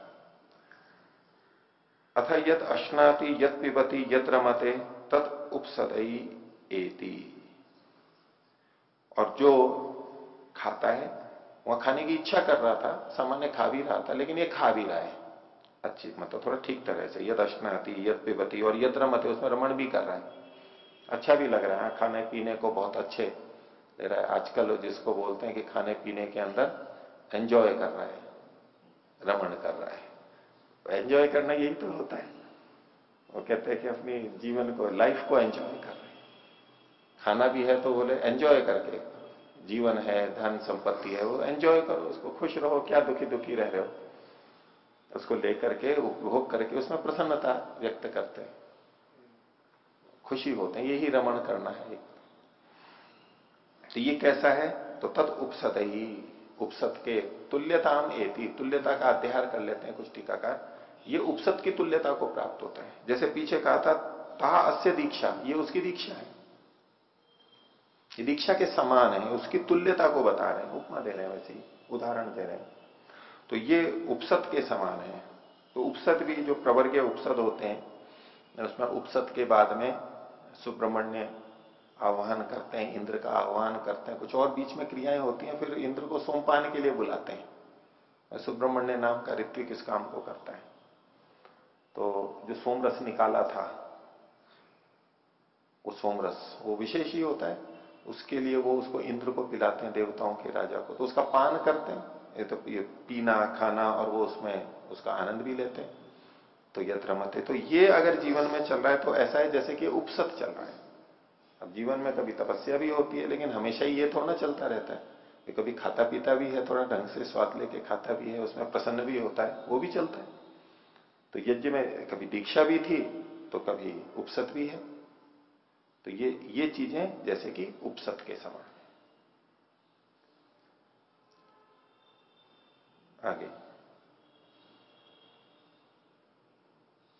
अथ यत अश्नाति यत पिबती यत रमते, तत् उपसदई एति। और जो खाता है, वह खाने की इच्छा कर रहा था, सामान्य खा भी रहा था, लेकिन ये खा भी रहा है। अच्छी मतलब थोड़ा ठीक तरह से, यद अश्नाती, यद पिबती, और यद रमते, उसमें रमण भी कर रहा है। अच्छा भी लग रहा है खाने पीने को बहुत अच्छे ले रहा है। आजकल जिसको बोलते हैं कि खाने पीने के अंदर एंजॉय कर रहा है, रमण कर रहा है। एंजॉय करना यही तो होता है। वो कहते हैं कि अपनी जीवन को लाइफ को एंजॉय कर रहे हैं। खाना भी है तो बोले एंजॉय करके। जीवन है, धन संपत्ति है, वो एंजॉय करो, उसको खुश रहो, क्या दुखी दुखी रह रहे हो? उसको लेकर के, उपभोग करके उसमें प्रसन्नता व्यक्त करते हैं। खुशी होते हैं, यही रमण करना है। तो ये कैसा है? तो तत् उपसत ही। उपसत के तुल्यताम एति। तुल्यता का अध्ययन कर लेते हैं कुछ टीकाकार ये उपसत की तुल्यता को प्राप्त होता है। जैसे पीछे कहा था ता अस्य दीक्षा। ये उसकी दीक्षा है। ये दीक्षा के समान है, उसकी तुल्यता को बता रहे हैं, उपमा दे रहे हैं वैसे ही, उदाहरण दे रहे हैं। तो ये उपसत के समान है। तो उपसत भी जो प्रवर्गीय उपसद होते हैं, उसमें उपसत के बाद में सुब्रमण्य आह्वान करते हैं, इंद्र का आह्वान करते हैं, कुछ और बीच में क्रियाएँ होती हैं, फिर इंद्र को सोमपान के लिए बुलाते हैं। सुब्रमण्य नाम का ऋत्विक इस काम को करता है। तो जो सोमरस निकाला था, वो सोमरस, वो विशेष ही होता है। उसके लिए वो उसको इंद्र को पिलाते हैं, देवताओं के राजा को। तो उसका पान करते हैं। ये तो ये पीना, खाना और वो उसमें उसका आनंद भी लेते हैं। तो यत्र मत। तो ये अगर जीवन में चल रहा है तो ऐसा है जैसे कि उपसत चल रहा है। अब जीवन में कभी तपस्या भी होती है, लेकिन हमेशा ही ये थोड़ा चलता रहता है। ये कभी खाता पीता भी है, थोड़ा ढंग से स्वाद लेके खाता भी है, उसमें प्रसन्न भी होता है, वो भी चलता है। तो यज्ञ में कभी दीक्षा भी थी तो कभी उपसत भी है। तो ये ये चीज़ें जैसे कि उपसत के समान। आगे।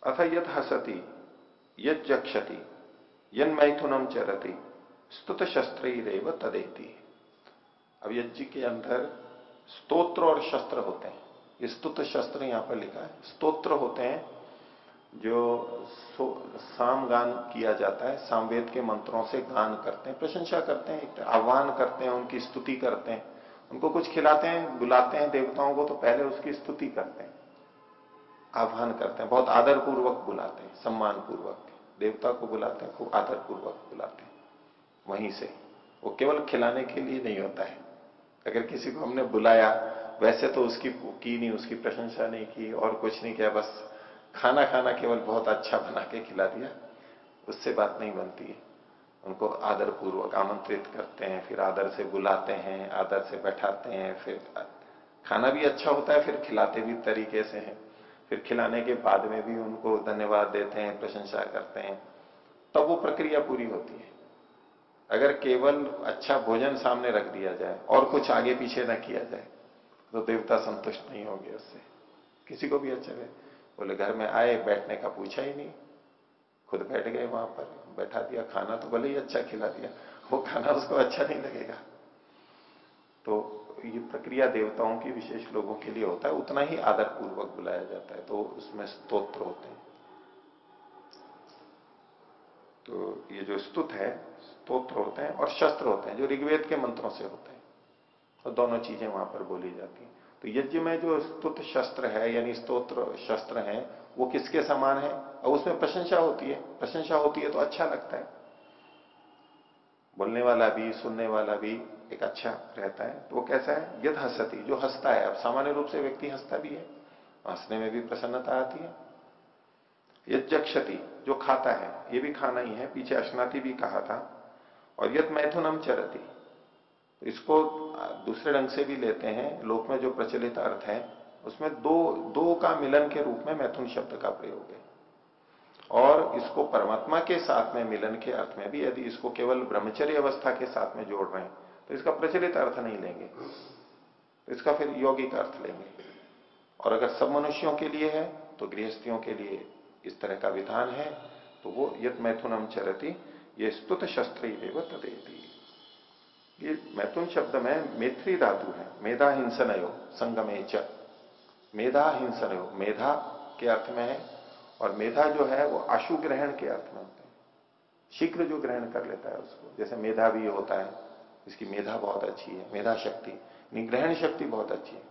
अथ यथ हसती यक्षति यन मैथुनम चरती स्तुत शस्त्र ही रेव तदेती। अब यज्ञ के अंदर स्तोत्र और शस्त्र होते हैं। स्तुत शस्त्र यहाँ पर लिखा है। स्तोत्र होते हैं जो साम गान किया जाता है, सामवेद के मंत्रों से गान करते हैं, प्रशंसा करते हैं आह्वान करते हैं, उनकी स्तुति करते हैं। उनको कुछ खिलाते हैं, बुलाते हैं देवताओं को तो पहले उसकी स्तुति करते हैं, आह्वान करते हैं, बहुत आदर पूर्वक बुलाते हैं सम्मान पूर्वक देवता को बुलाते हैं, खूब आदर पूर्वक बुलाते हैं, वहीं से। वो केवल खिलाने के लिए नहीं होता है। अगर किसी को हमने बुलाया, वैसे तो उसकी की नहीं उसकी प्रशंसा नहीं की, और कुछ नहीं किया, बस खाना खाना केवल बहुत अच्छा बना के खिला दिया, उससे बात नहीं बनती है। उनको आदर पूर्वक आमंत्रित करते हैं, फिर आदर से बुलाते हैं, आदर से बैठाते हैं, फिर खाना भी अच्छा होता है, फिर खिलाते भी तरीके से हैं। फिर खिलाने के बाद में भी उनको धन्यवाद देते हैं, प्रशंसा करते हैं। तब तो वो प्रक्रिया पूरी होती है। अगर केवल अच्छा भोजन सामने रख दिया जाए और कुछ आगे पीछे न किया जाए तो देवता संतुष्ट नहीं होंगे उससे। किसी को भी अच्छा लगे बोले, घर में आए, बैठने का पूछा ही नहीं। खुद बैठ गए वहाँ पर, बैठा दिया, खाना तो भले ही अच्छा खिला दिया, वो खाना उसको अच्छा नहीं लगेगा। तो ये प्रक्रिया देवताओं की, विशेष लोगों के लिए होता है, उतना ही आदर पूर्वक बुलाया जाता है तो उसमें स्तोत्र होते हैं। तो ये जो स्तुत है, स्तोत्र होते हैं और शस्त्र होते हैं, जो ऋग्वेद के मंत्रों से होते हैं तो दोनों चीज़ें वहाँ पर बोली जाती हैं। तो यज्ञ में जो स्तुत शस्त्र है, यानी स्तोत्र शस्त्र है, वो किसके समान है? और उसमें प्रशंसा होती है। प्रशंसा होती है तो अच्छा लगता है। बोलने वाला भी, सुनने वाला भी एक अच्छा रहता है। तो वो कैसा है? यद हंसती, जो हंसता है। अब सामान्य रूप से व्यक्ति हंसता भी है। हंसने में भी प्रसन्नता आती है। यज्ञक्षति जो खाता है, ये भी खाना ही है। पीछे अश्नाति भी कहा था। और यद मैथुनम चरती इसको दूसरे ढंग से भी लेते हैं। लोक में जो प्रचलित अर्थ है, उसमें दो दो का मिलन के रूप में मैथुन शब्द का प्रयोग है। और इसको परमात्मा के साथ में, मिलन के अर्थ में भी, यदि इसको केवल ब्रह्मचर्य अवस्था के साथ में जोड़ रहे हैं तो इसका प्रचलित अर्थ नहीं लेंगे। इसका फिर यौगिक अर्थ लेंगे। और अगर सब मनुष्यों के लिए है तो गृहस्थियों के लिए इस तरह का विधान है। तो वो यद मैथुनम चरती, ये स्तुत शस्त्र तदेती। ये मैथुन शब्द में मेत्री धातु है। मेधा हिंसनयो, संगमे च। मेधा हिंसनयो, मेधा के अर्थ में है, और मेधा जो है वो आशु ग्रहण के अर्थ में होता है। शीघ्र जो ग्रहण कर लेता है उसको। जैसे मेधा भी होता है, इसकी मेधा बहुत अच्छी है, मेधा शक्ति, निग्रहण शक्ति बहुत अच्छी है।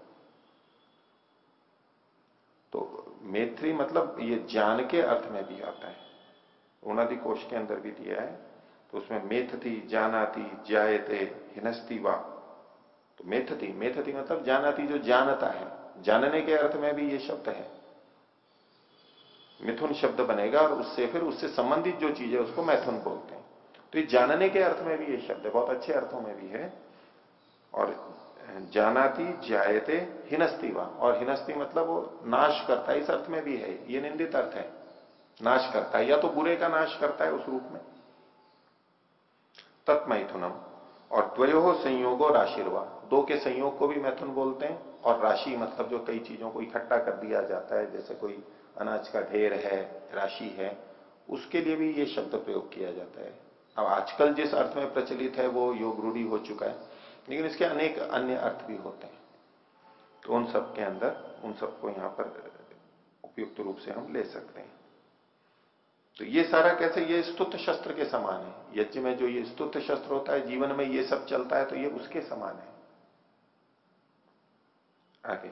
तो मैत्री मतलब ये ज्ञान के अर्थ में भी आता है। उनादि कोष के अंदर भी दिया है। तो उसमें मेथती, जानाती, जायते, हिनस्ती वा। तो मेथती मेथती मतलब जानाती जो जानता है। जानने के अर्थ में भी ये शब्द है। मिथुन शब्द बनेगा और उससे फिर उससे संबंधित जो चीज़ है उसको मैथुन बोलते हैं। तो ये जानने के अर्थ में भी ये शब्द है, बहुत अच्छे अर्थों में भी है। और जानाती, जायते, हिनस्ती वा। और हिनस्ती मतलब वो नाश करता है, इस अर्थ में भी है। ये निंदित अर्थ है। नाश करता है, या तो बुरे का नाश करता है उस रूप में। तत्मैथुनम। और द्वयो संयोगो राशिर्वा। दो के संयोग को भी मैथुन बोलते हैं। और राशि मतलब जो कई चीज़ों को इकट्ठा कर दिया जाता है, जैसे कोई अनाज का ढेर है, राशि है, उसके लिए भी ये शब्द प्रयोग किया जाता है। अब आजकल जिस अर्थ में प्रचलित है, वो योग रूढ़ी हो चुका है, लेकिन इसके अनेक अन्य अर्थ भी होते हैं। तो उन सब के अंदर, उन सबको यहाँ पर उपयुक्त रूप से हम ले सकते हैं। तो ये सारा कैसे, ये स्तुत शस्त्र के समान है। यज्ञ में जो ये स्तुत शस्त्र होता है, जीवन में ये सब चलता है तो ये उसके समान है। आगे।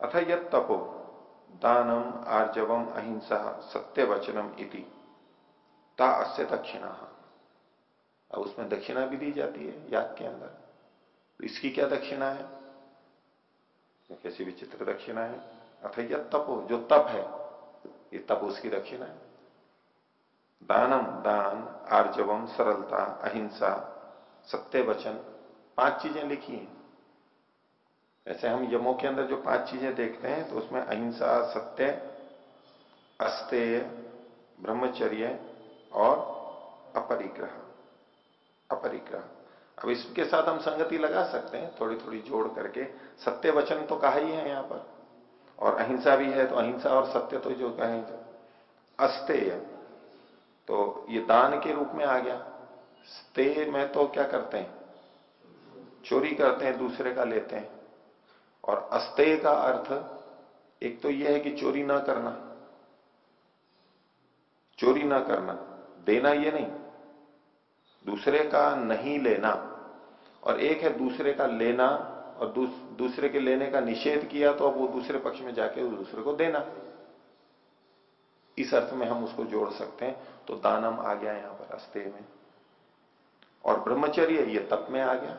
अथ यद तपो, दानम आर्जवम अहिंसा सत्य वचनम इति। ता अस्य दक्षिणा। अब उसमें दक्षिणा भी दी जाती है, याद के अंदर। तो इसकी क्या दक्षिणा है? कैसी विचित्र दक्षिणा है? अथ यद तपो, जो तप है ये तप उसकी दक्षिणा है। दानम, दान, आर्जवम, सरलता, अहिंसा, सत्य वचन, पाँच चीज़ें लिखी हैं। ऐसे हम यमों के अंदर जो पाँच चीज़ें देखते हैं तो उसमें अहिंसा, सत्य, अस्तेय, ब्रह्मचर्य और अपरिग्रह। अपरिग्रह। अब इसके साथ हम संगति लगा सकते हैं थोड़ी थोड़ी जोड़ करके। सत्य वचन तो कहा ही है यहाँ पर। और अहिंसा भी है तो अहिंसा और सत्य तो जो कहें तो अस्तेय। तो ये दान के रूप में आ गया। स्ते में तो क्या करते हैं? चोरी करते हैं, दूसरे का लेते हैं। और अस्तेय का अर्थ, एक तो यह है कि चोरी ना करना। चोरी ना करना। देना ये नहीं। दूसरे का नहीं लेना। और एक है दूसरे का लेना और दूस, दूसरे के लेने का निषेध किया तो अब वो दूसरे पक्ष में जाके उस दूसरे को देना। इस अर्थ में हम उसको जोड़ सकते हैं। तो दानम आ गया यहाँ पर अस्ते में। और ब्रह्मचर्य ये तप में आ गया।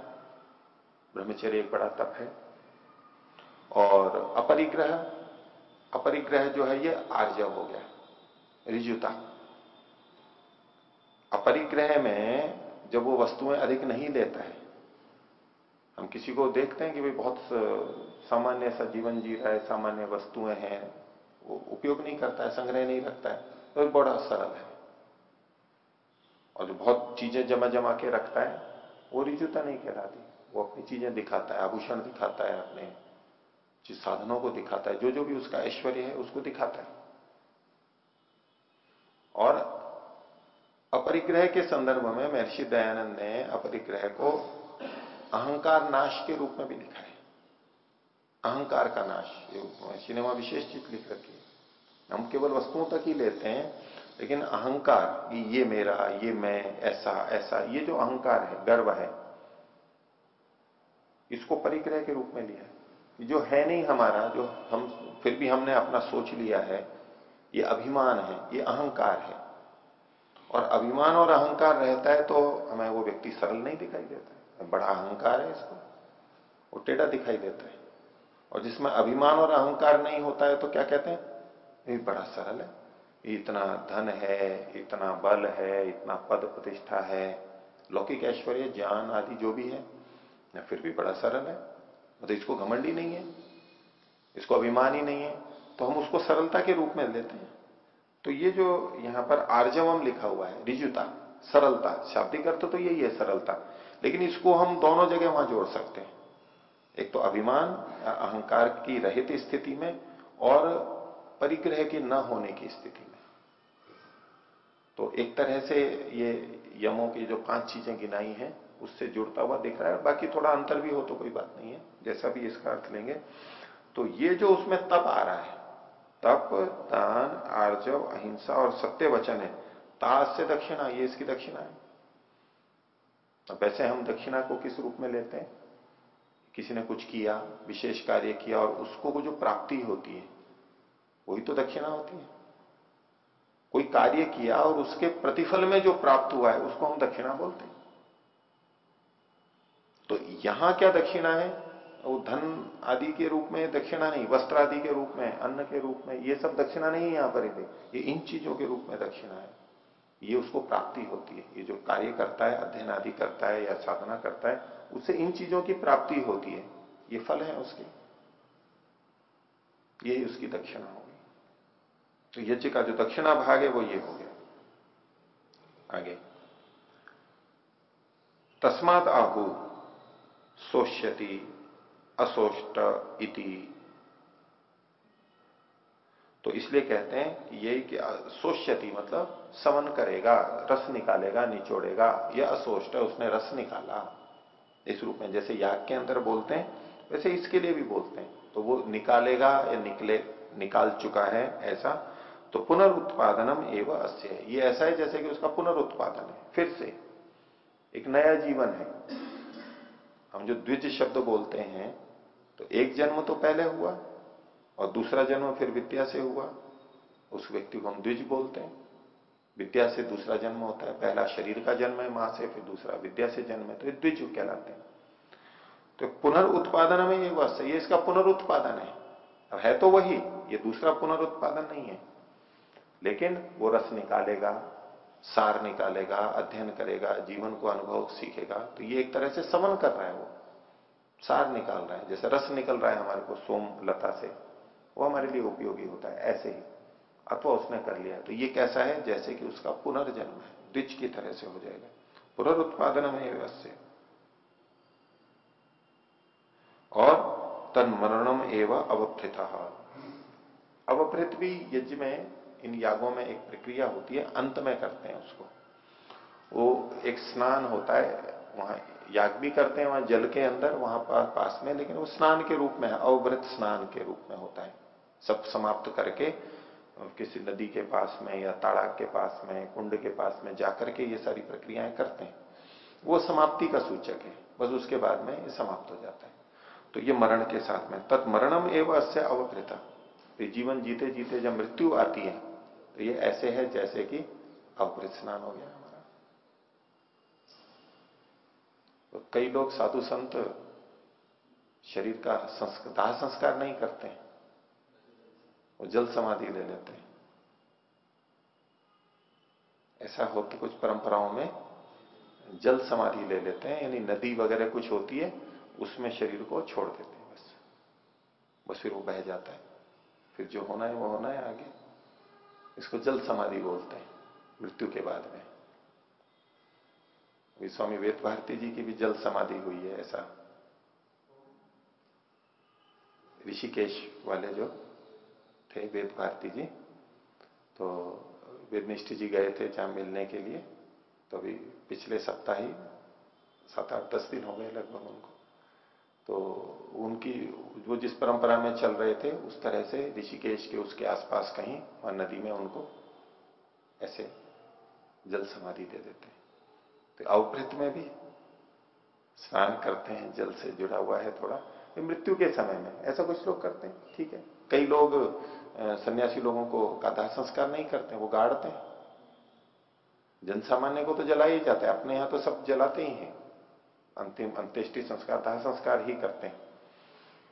ब्रह्मचर्य एक बड़ा तप है। और अपरिग्रह अपरिग्रह जो है ये आर्जव हो गया। रिजुता अपरिग्रह में जब वो वस्तुएँ अधिक नहीं लेता है हम किसी को देखते हैं कि भाई बहुत सामान्य सा जीवन जी रहा है, सामान्य वस्तुएँ हैं, वो उपयोग नहीं करता है, संग्रह नहीं रखता है तो बड़ा सरल है। और जो बहुत चीज़ें जमा जमा के रखता है, वो रिजुता नहीं कहलाती। वो अपनी चीज़ें दिखाता है, आभूषण दिखाता है अपने, जिस साधनों को दिखाता है, जो जो भी उसका ऐश्वर्य है, उसको दिखाता है। और अपरिग्रह के संदर्भ में महर्षि दयानंद ने अपरिग्रह को अहंकार नाश के रूप में भी लिखा है। अहंकार का नाश, ये सिनेमा विशेष चीज़ लिख रखी है। हम केवल वस्तुओं तक ही लेते हैं, लेकिन अहंकार ये मेरा, ये मैं, ऐसा ऐसा, ये जो अहंकार है, गर्व है, इसको परिग्रह के रूप में लिया जो है नहीं हमारा, जो हम, फिर भी हमने अपना सोच लिया है, ये अभिमान है, ये अहंकार है। और अभिमान और अहंकार रहता है तो हमें वो व्यक्ति सरल नहीं दिखाई देता। है बड़ा अहंकार है इसको। वो टेढ़ा दिखाई देता है। और जिसमें अभिमान और अहंकार नहीं होता है तो क्या कहते हैं? ये बड़ा सरल है। इतना धन है, इतना बल है, इतना पद प्रतिष्ठा है। लौकिक ऐश्वर्य, ज्ञान आदि जो भी है फिर भी बड़ा सरल है। मतलब इसको घमंड ही नहीं है, इसको अभिमान ही नहीं है तो हम उसको सरलता के रूप में लेते हैं। तो ये जो यहाँ पर आर्जवम लिखा हुआ है, रिजुता, सरलता, शाब्दिक अर्थ तो यही है सरलता। लेकिन इसको हम दोनों जगह वहाँ जोड़ सकते हैं। एक तो अभिमान अहंकार की रहित स्थिति में और परिग्रह के न होने की स्थिति में। तो एक तरह से ये यमों की जो पाँच चीज़ें गिनाई हैं, उससे जुड़ता हुआ दिख रहा है। बाकी थोड़ा अंतर भी हो तो कोई बात नहीं है, जैसा भी इसका अर्थ लेंगे। तो ये जो उसमें तप आ रहा है, तप, दान, आर्जव, अहिंसा और सत्य वचन है ताज से दक्षिणा, ये इसकी दक्षिणा है। अब वैसे हम दक्षिणा को किस रूप में लेते हैं? किसी ने कुछ किया, विशेष कार्य किया और उसको जो प्राप्ति होती है, वही तो दक्षिणा होती है। कोई कार्य किया और उसके प्रतिफल में जो प्राप्त हुआ है, उसको हम दक्षिणा बोलते हैं। तो यहाँ क्या दक्षिणा है? वो धन आदि के रूप में दक्षिणा नहीं वस्त्र आदि के रूप में, अन्न के रूप में, ये सब दक्षिणा नहीं है यहाँ पर ये इन चीज़ों के रूप में दक्षिणा है। ये उसको प्राप्ति होती है। ये जो कार्य करता है, अध्ययन आदि करता है या साधना करता है उससे इन चीज़ों की प्राप्ति होती है। ये फल है उसके। यही उसकी दक्षिणा होगी तो यज्ञ का जो दक्षिणा भाग है, वो ये हो गया। आगे। तस्मात आहु सोष्यति, असोष्ट इति। तो इसलिए कहते हैं कि यही कि सोष्यति मतलब सवन करेगा, रस निकालेगा, निचोड़ेगा। यह असोष्ट है, उसने रस निकाला। इस रूप में जैसे याग के अंदर बोलते हैं, वैसे इसके लिए भी बोलते हैं। तो वो निकालेगा या निकले, निकाल चुका है ऐसा। तो पुनरुत्पादनम एवं अस्य। है ये ऐसा है जैसे कि उसका पुनरुत्पादन है, फिर से। एक नया जीवन है। हम जो द्विज शब्द बोलते हैं तो एक जन्म तो पहले हुआ और दूसरा जन्म फिर विद्या से हुआ। उस व्यक्ति को हम द्विज बोलते हैं। विद्या से दूसरा जन्म होता है। पहला शरीर का जन्म है, माँ से, फिर दूसरा विद्या से जन्म है। तो ये द्विज कहलाते हैं। तो पुनरुत्पादन में ये वस्तु ये इसका पुनरुत्पादन है। अब है तो वही, ये दूसरा पुनरुत्पादन नहीं है। लेकिन वो रस निकालेगा, सार निकालेगा, अध्ययन करेगा, जीवन को अनुभव सीखेगा। तो ये एक तरह से समन कर रहा है वो। सार निकाल रहा है। जैसे रस निकल रहा है हमारे को सोम, लता से। वो हमारे लिए उपयोगी होता है, ऐसे ही। अथवा उसने कर लिया तो ये कैसा है? जैसे कि उसका पुनर्जन्म है द्विज की तरह से हो जाएगा। पुनरुत्पादन में व्यवस्था और तन्मरणम एवं अवभृत अवभृत भी यज्ञ में, इन यागों में एक प्रक्रिया होती है, अंत में करते हैं उसको। वो एक स्नान होता है, वहाँ याग भी करते हैं, वहाँ जल के अंदर, वहाँ पास में, लेकिन वो स्नान के रूप में है अवृत स्नान के रूप में होता है। सब समाप्त करके किसी नदी के पास में या ताड़ाग के पास में, कुंड के पास में जाकर के ये सारी प्रक्रियाएँ करते हैं। वो समाप्ति का सूचक है, बस उसके बाद में ये समाप्त हो जाता है। तो ये मरण के साथ में, तत्मरणम एवं अस्य अवकृता। जीवन जीते जीते जब मृत्यु आती है तो ये ऐसे है जैसे कि अवकृत स्नान हो गया हमारा। तो कई लोग साधु संत शरीर का संस्कार दाह संस्कार नहीं करते हैं। वो जल समाधि ले लेते हैं। ऐसा हो तो कुछ परंपराओं में जल समाधि ले लेते हैं, यानी नदी वगैरह कुछ होती है, उसमें शरीर को छोड़ देते हैं, बस। बस फिर वो बह जाता है। फिर जो होना है, वो होना है आगे। इसको जल समाधि बोलते हैं, मृत्यु के बाद में। स्वामी वेद भारती जी की भी जल समाधि हुई है, ऐसा। ऋषिकेश वाले जो थे वेद भारती जी। तो वेदनिष्ठ जी गए थे जहाँ मिलने के लिए। तो अभी पिछले सप्ताह ही सात आठ दस दिन हो गए लगभग उनको। तो उनकी वो जिस परंपरा में चल रहे थे, उस तरह से ऋषिकेश के उसके आसपास कहीं वहाँ नदी में उनको ऐसे जल समाधि दे देते हैं। तो अवभृत में भी स्नान करते हैं, जल से जुड़ा हुआ है थोड़ा। मृत्यु के समय में ऐसा कुछ लोग करते हैं, ठीक है। कई लोग सन्यासी लोगों को का दाह संस्कार नहीं करते, वो गाड़ते हैं। जन सामान्य को तो जला ही जाता है, अपने यहाँ तो सब जलाते ही हैं। अंतिम, अंत्येष्टि संस्कार, दाह संस्कार ही करते हैं।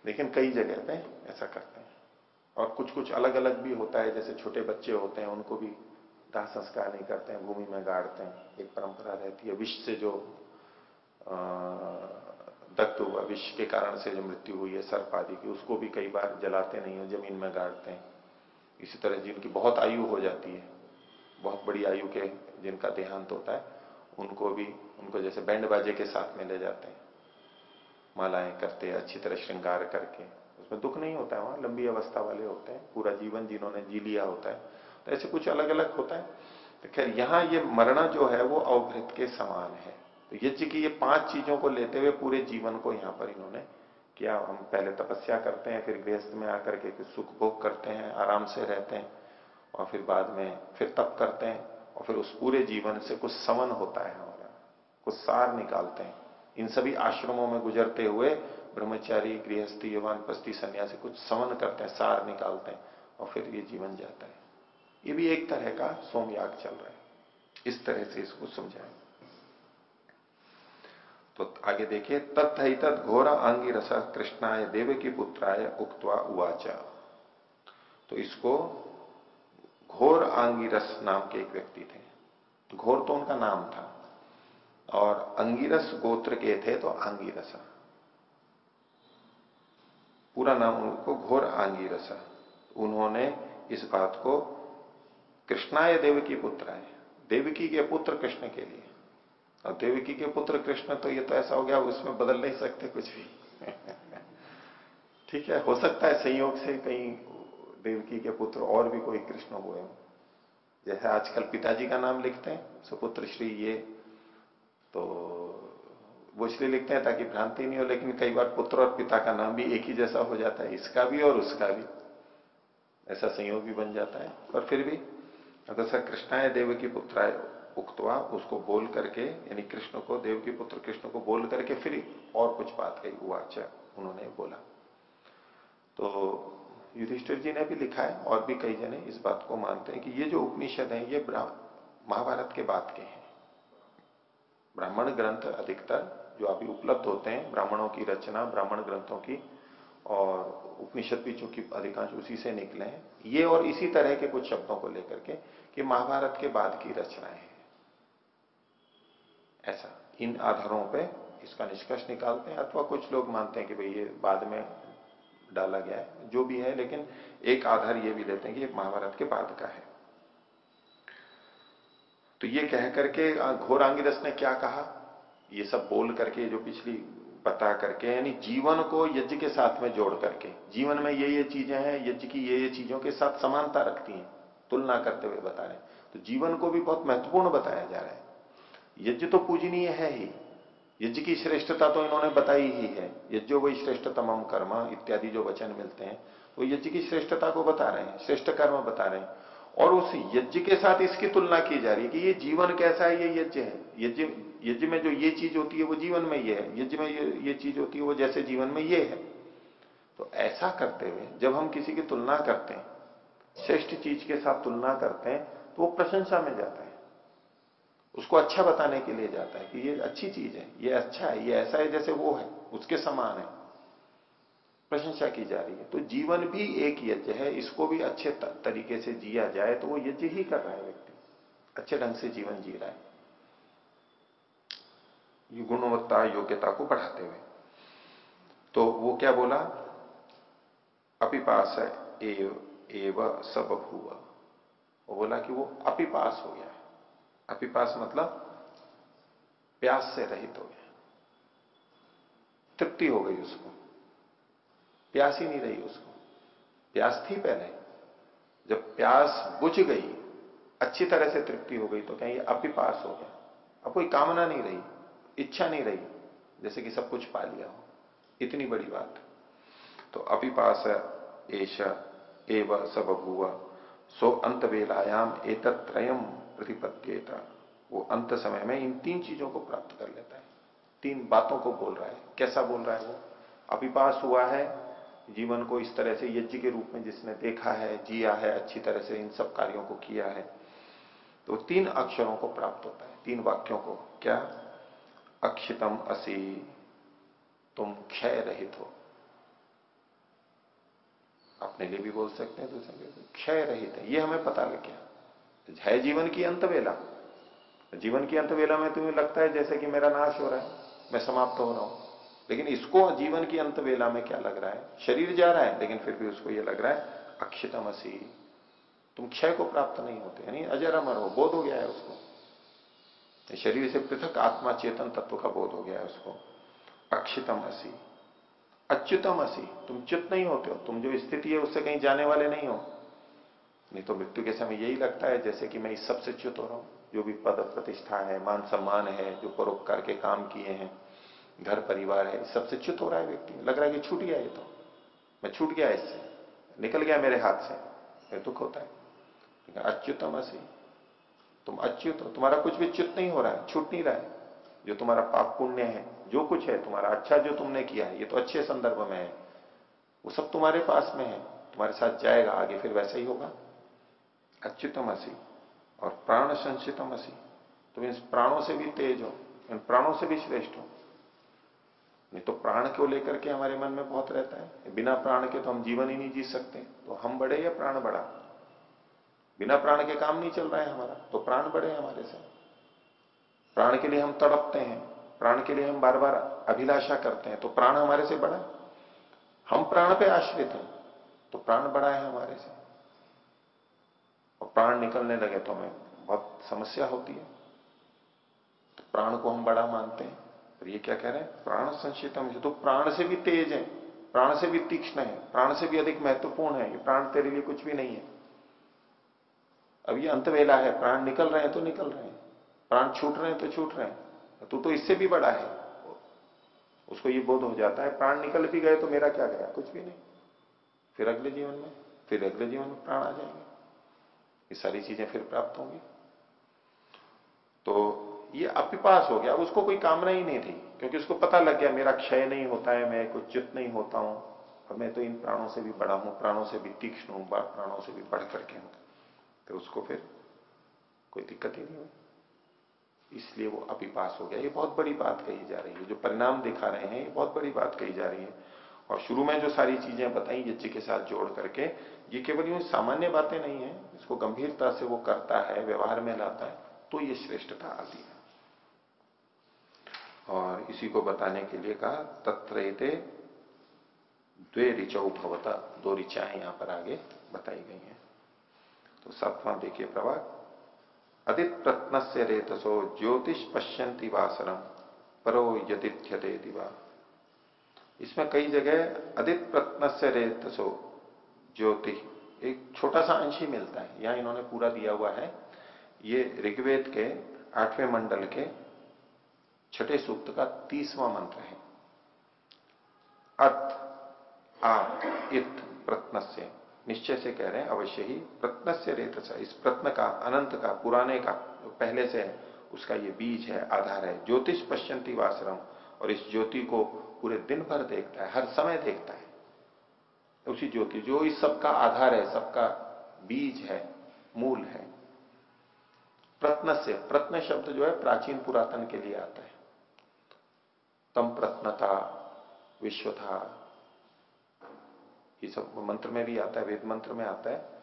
लेकिन कई जगह पे ऐसा करते हैं। और कुछ कुछ अलग अलग भी होता है, जैसे छोटे बच्चे होते हैं, उनको भी दाह संस्कार नहीं करते हैं, भूमि में गाड़ते हैं। एक परंपरा रहती है, विष से जो दग्ध हुआ, विष के कारण से जो मृत्यु हुई है, सर्प आदि की, उसको भी कई बार जलाते नहीं है, ज़मीन में गाड़ते हैं। इसी तरह जिनकी बहुत आयु हो जाती है, बहुत बड़ी आयु के जिनका देहांत होता है, उनको भी, उनको जैसे बैंड बाजे के साथ में ले जाते हैं। मालाएँ करते, अच्छी तरह श्रृंगार करके। उसमें दुख नहीं होता है, वहाँ लंबी अवस्था वाले होते हैं, पूरा जीवन जिन्होंने जी लिया होता है। तो ऐसे कुछ अलग अलग होता है। तो खैर, यहाँ ये मरना जो है, वो अवभृत के समान है। तो यज्ञ की ये पाँच चीज़ों को लेते हुए पूरे जीवन को यहाँ पर इन्होंने किया, हम पहले तपस्या करते हैं, फिर गृहस्थ में आकर के सुख भोग करते हैं, आराम से रहते हैं, और फिर बाद में फिर तप करते हैं, और फिर उस पूरे जीवन से कुछ समन होता है हमारा, कुछ सार निकालते हैं। इन सभी आश्रमों में गुजरते हुए ब्रह्मचारी, गृहस्थी, यवान, पस्ती, सन्यासी कुछ समन करते हैं, सार निकालते हैं, और फिर ये जीवन जाता है। ये भी एक तरह का सोमयाग चल रहा है। इस तरह से इसको समझाएँ। तो आगे देखिए तत्त घोर आंगी रस कृष्णाय देव की पुत्राय उक्तवा उवाचा। तो इसको घोर आंगी रस नाम के एक व्यक्ति थे। घोर तो उनका नाम था। और अंगिरस गोत्र के थे तो आंगिरस पूरा नाम उनको घोर आंगिरस उन्होंने इस बात को कृष्णाय देव की पुत्र है देवकी के पुत्र कृष्ण के लिए और देवकी के पुत्र कृष्ण तो ये तो ऐसा हो गया उसमें बदल नहीं सकते कुछ भी। ठीक है, हो सकता है संयोग से कहीं देवकी के पुत्र और भी कोई कृष्ण हुए हो। जैसे आजकल पिताजी का नाम लिखते हैं, सुपुत्र श्री ये तो वो इसलिए लिखते हैं ताकि भ्रांति नहीं हो, लेकिन कई बार पुत्र और पिता का नाम भी एक ही जैसा हो जाता है, इसका भी और उसका भी। ऐसा संयोग भी बन जाता है। पर फिर भी, अगर सर कृष्णा है देव की पुत्राय उक्तवा, उसको बोल करके, यानी कृष्ण को, देव की पुत्र कृष्ण को बोल करके फिर और कुछ बात कही उवाच उन्होंने बोला। तो युधिष्ठिर जी ने भी लिखा है, और भी कई जने इस बात को मानते हैं कि ये जो उपनिषद है, ये महाभारत के बाद के हैं। ब्राह्मण ग्रंथ अधिकतर जो अभी उपलब्ध होते हैं, ब्राह्मणों की रचना, ब्राह्मण ग्रंथों की, और उपनिषद भी चूँकि अधिकांश उसी से निकले हैं, ये और इसी तरह के कुछ शब्दों को लेकर के कि महाभारत के बाद की रचनाएँ हैं। ऐसा। इन आधारों पे इसका निष्कर्ष निकालते हैं अथवा कुछ लोग मानते हैं कि भाई ये बाद में डाला गया है, जो भी है, लेकिन एक आधार ये भी लेते हैं कि महाभारत के बाद का है। तो ये कह करके घोर आंगिरस ने क्या कहा? ये सब बोल करके, जो पिछली बता करके, यानी जीवन को यज्ञ के साथ में जोड़ करके, जीवन में ये ये चीज़ें हैं, यज्ञ की ये ये चीज़ों के साथ समानता रखती हैं, तुलना करते हुए बता रहे हैं। तो जीवन को भी बहुत महत्वपूर्ण बताया जा रहा है। यज्ञ तो पूजनीय है ही। यज्ञ की श्रेष्ठता तो इन्होंने बताई ही है। यज्ञो वही श्रेष्ठतम कर्म इत्यादि जो वचन मिलते हैं, वो यज्ञ की श्रेष्ठता को बता रहे हैं, श्रेष्ठ कर्म बता रहे हैं। और उस यज्ञ के साथ इसकी तुलना की जा रही है कि ये जीवन कैसा है, ये यज्ञ है। यज्ञ यज्ञ में जो ये चीज़ होती है, वो जीवन में ये है। यज्ञ में ये ये चीज़ होती है, वो जैसे जीवन में ये है। तो ऐसा करते हुए जब हम किसी की तुलना करते हैं, श्रेष्ठ चीज़ के साथ तुलना करते हैं तो वो प्रशंसा में जाता है। उसको अच्छा बताने के लिए जाता है कि ये अच्छी चीज़ है, ये अच्छा है, ये ऐसा है जैसे वो है, उसके समान है। प्रशंसा की जा रही है। तो जीवन भी एक यज्ञ है, इसको भी अच्छे तरीके से जिया जाए तो वो यज्ञ ही कर रहा है व्यक्ति। अच्छे ढंग से जीवन जी रहा है। ये गुणवत्ता, योग्यता को बढ़ाते हुए। तो वो क्या बोला? अपिपास एव एव सब भूव। वो बोला कि वो अपिपास हो गया अपिपास मतलब प्यास से रहित हो गया। तृप्ति हो गई उसको। प्यास ही नहीं रही उसको। प्यास थी पहले। जब प्यास बुझ गई, अच्छी तरह से तृप्ति हो गई तो कहीं अपिपास हो गया। अब कोई कामना नहीं रही, इच्छा नहीं रही, जैसे कि सब कुछ पा लिया हो। इतनी बड़ी बात। तो अपिपास एश एव सब भूआ सो अंत वेलायाम एतत्रयम प्रतिपद्येता। वो अंत समय में इन तीन चीज़ों को प्राप्त कर लेता है। तीन बातों को बोल रहा है। कैसा बोल रहा है वो? अपिपास हुआ है, जीवन को इस तरह से यज्ञ के रूप में जिसने देखा है, जिया है, अच्छी तरह से इन सब कार्यों को किया है तो तीन अक्षरों को प्राप्त होता है, तीन वाक्यों को। क्या? अक्षितम असी, तुम क्षय रहित हो। अपने लिए भी बोल सकते हैं, दूसरे क्षय रहित है। ये हमें पता लग गया। है जीवन की अंत वेला जीवन की अंत वेला में तुम्हें लगता है जैसे कि मेरा नाश हो रहा है, मैं समाप्त हो रहा हूँ। लेकिन इसको जीवन की अंत वेला में क्या लग रहा है? शरीर जा रहा है, लेकिन फिर भी उसको यह लग रहा है अक्षितम तुम क्षय को प्राप्त नहीं होते, यानी अजर अमर हो, बोध हो गया है उसको। शरीर से पृथक आत्मा चेतन तत्व का बोध हो गया है उसको। अक्षितम अच्युतम असी तुम च्युत नहीं होते हो, तुम जो स्थिति है उससे कहीं जाने वाले नहीं हो। नहीं तो मृत्यु के समय यही लगता है जैसे कि मैं इस सबसे च्युत हो रहा हूँ। जो भी पद प्रतिष्ठा है, मान सम्मान है, जो परोपकार के काम किए हैं, घर परिवार है, इस सबसे च्युत हो रहा है व्यक्ति। लग रहा है कि छूट गया ये तो। मैं छूट गया इससे। निकल गया मेरे हाथ से। फिर दुख होता है। अच्युतम असी। तुम अच्युत हो। तुम्हारा कुछ भी च्युत नहीं हो रहा है। छूट नहीं रहा है। जो तुम्हारा पाप पुण्य है, जो कुछ है, तुम्हारा अच्छा जो तुमने किया है, ये तो अच्छे संदर्भ में है। वो सब तुम्हारे पास में है। तुम्हारे साथ जाएगा, आगे फिर वैसा ही होगा। अच्युतम असी और प्राण संचितम असी तुम इस प्राणों से भी तेज हो, इन प्राणों से भी श्रेष्ठ हो। नहीं तो प्राण को लेकर के हमारे मन में बहुत रहता है। बिना प्राण के तो हम जीवन ही नहीं जी सकते। तो हम बड़े या प्राण बड़ा? बिना प्राण के काम नहीं चल रहा है हमारा। तो प्राण बड़े हमारे से। प्राण के लिए हम तड़पते हैं। प्राण के लिए हम बार बार अभिलाषा करते हैं। तो प्राण हमारे से बड़ा हम प्राण पे आश्रित हैं। तो प्राण बड़ा है हमारे से। और प्राण निकलने लगे तो हमें बहुत समस्या होती है। तो प्राण को हम बड़ा मानते हैं। और ये क्या कह रहे हैं? प्राण संचितम तो प्राण से भी तेज है, प्राण से भी तीक्ष्ण है, प्राण से भी अधिक महत्वपूर्ण है, ये प्राण तेरे लिए कुछ भी नहीं है। अब ये अंत वेला है, प्राण निकल रहे हैं तो निकल रहे हैं, प्राण छूट रहे हैं तो छूट रहे हैं, तू तो इससे भी बड़ा है। उसको ये बोध हो जाता है, प्राण निकल भी गए तो मेरा क्या गया? कुछ भी नहीं। फिर अगले जीवन में, फिर अगले जीवन में प्राण आ जाएँगे। ये सारी चीज़ें फिर प्राप्त होंगी। तो ये अपिपास हो गया उसको कोई कामना ही नहीं थी, क्योंकि उसको पता लग गया, मेरा क्षय नहीं होता है, मैं कुछ चित नहीं होता हूँ, और मैं तो इन प्राणों से भी बड़ा हूँ, प्राणों से भी तीक्ष्ण हूँ प्राणों से भी बढ़ करके हूँ। तो उसको फिर कोई दिक्कत ही नहीं हुई। इसलिए वो अपिपास हो गया। ये बहुत बड़ी बात कही जा रही है, जो परिणाम दिखा रहे हैं, ये बहुत बड़ी बात कही जा रही है। और शुरू में जो सारी चीज़ें बताई यज्ञ के साथ जोड़ करके ये केवल यूँ सामान्य बातें नहीं है, इसको गंभीरता से वो करता है, व्यवहार में लाता है तो ये श्रेष्ठता आती है। और इसी को बताने के लिए कहा, तत्रेते द्वे ऋचौ भवता, दो ऋचाएँ यहाँ पर आगे बताई गई हैं। तो सातवां देखिए प्रभाग अदित प्रत्न से रेतसो ज्योतिष पश्यंति वासरम परो यदिथ्यते दिवा। इसमें कई जगह अदित प्रत्न से रेतसो ज्योति एक छोटा सा अंश ही मिलता है। यहाँ इन्होंने पूरा दिया हुआ है। ये ऋग्वेद के आठवें मंडल के छठे सूक्त का तीसवां मंत्र है। अत आ इत प्रत्न से निश्चय से कह रहे हैं, अवश्य ही प्रत्न से। रेत इस प्रत्न का, अनंत का, पुराने का, पहले से है उसका ये बीज है, आधार है। ज्योतिष पश्यंती वासरम और इस ज्योति को पूरे दिन भर देखता है, हर समय देखता है। उसी ज्योति, जो इस सबका आधार है, सबका बीज है, मूल है। प्रत्न से, प्रत्न शब्द जो है, प्राचीन पुरातन के लिए आता है। तम प्रत्न था विश्व था ये सब मंत्र में भी आता है, वेद मंत्र में आता है।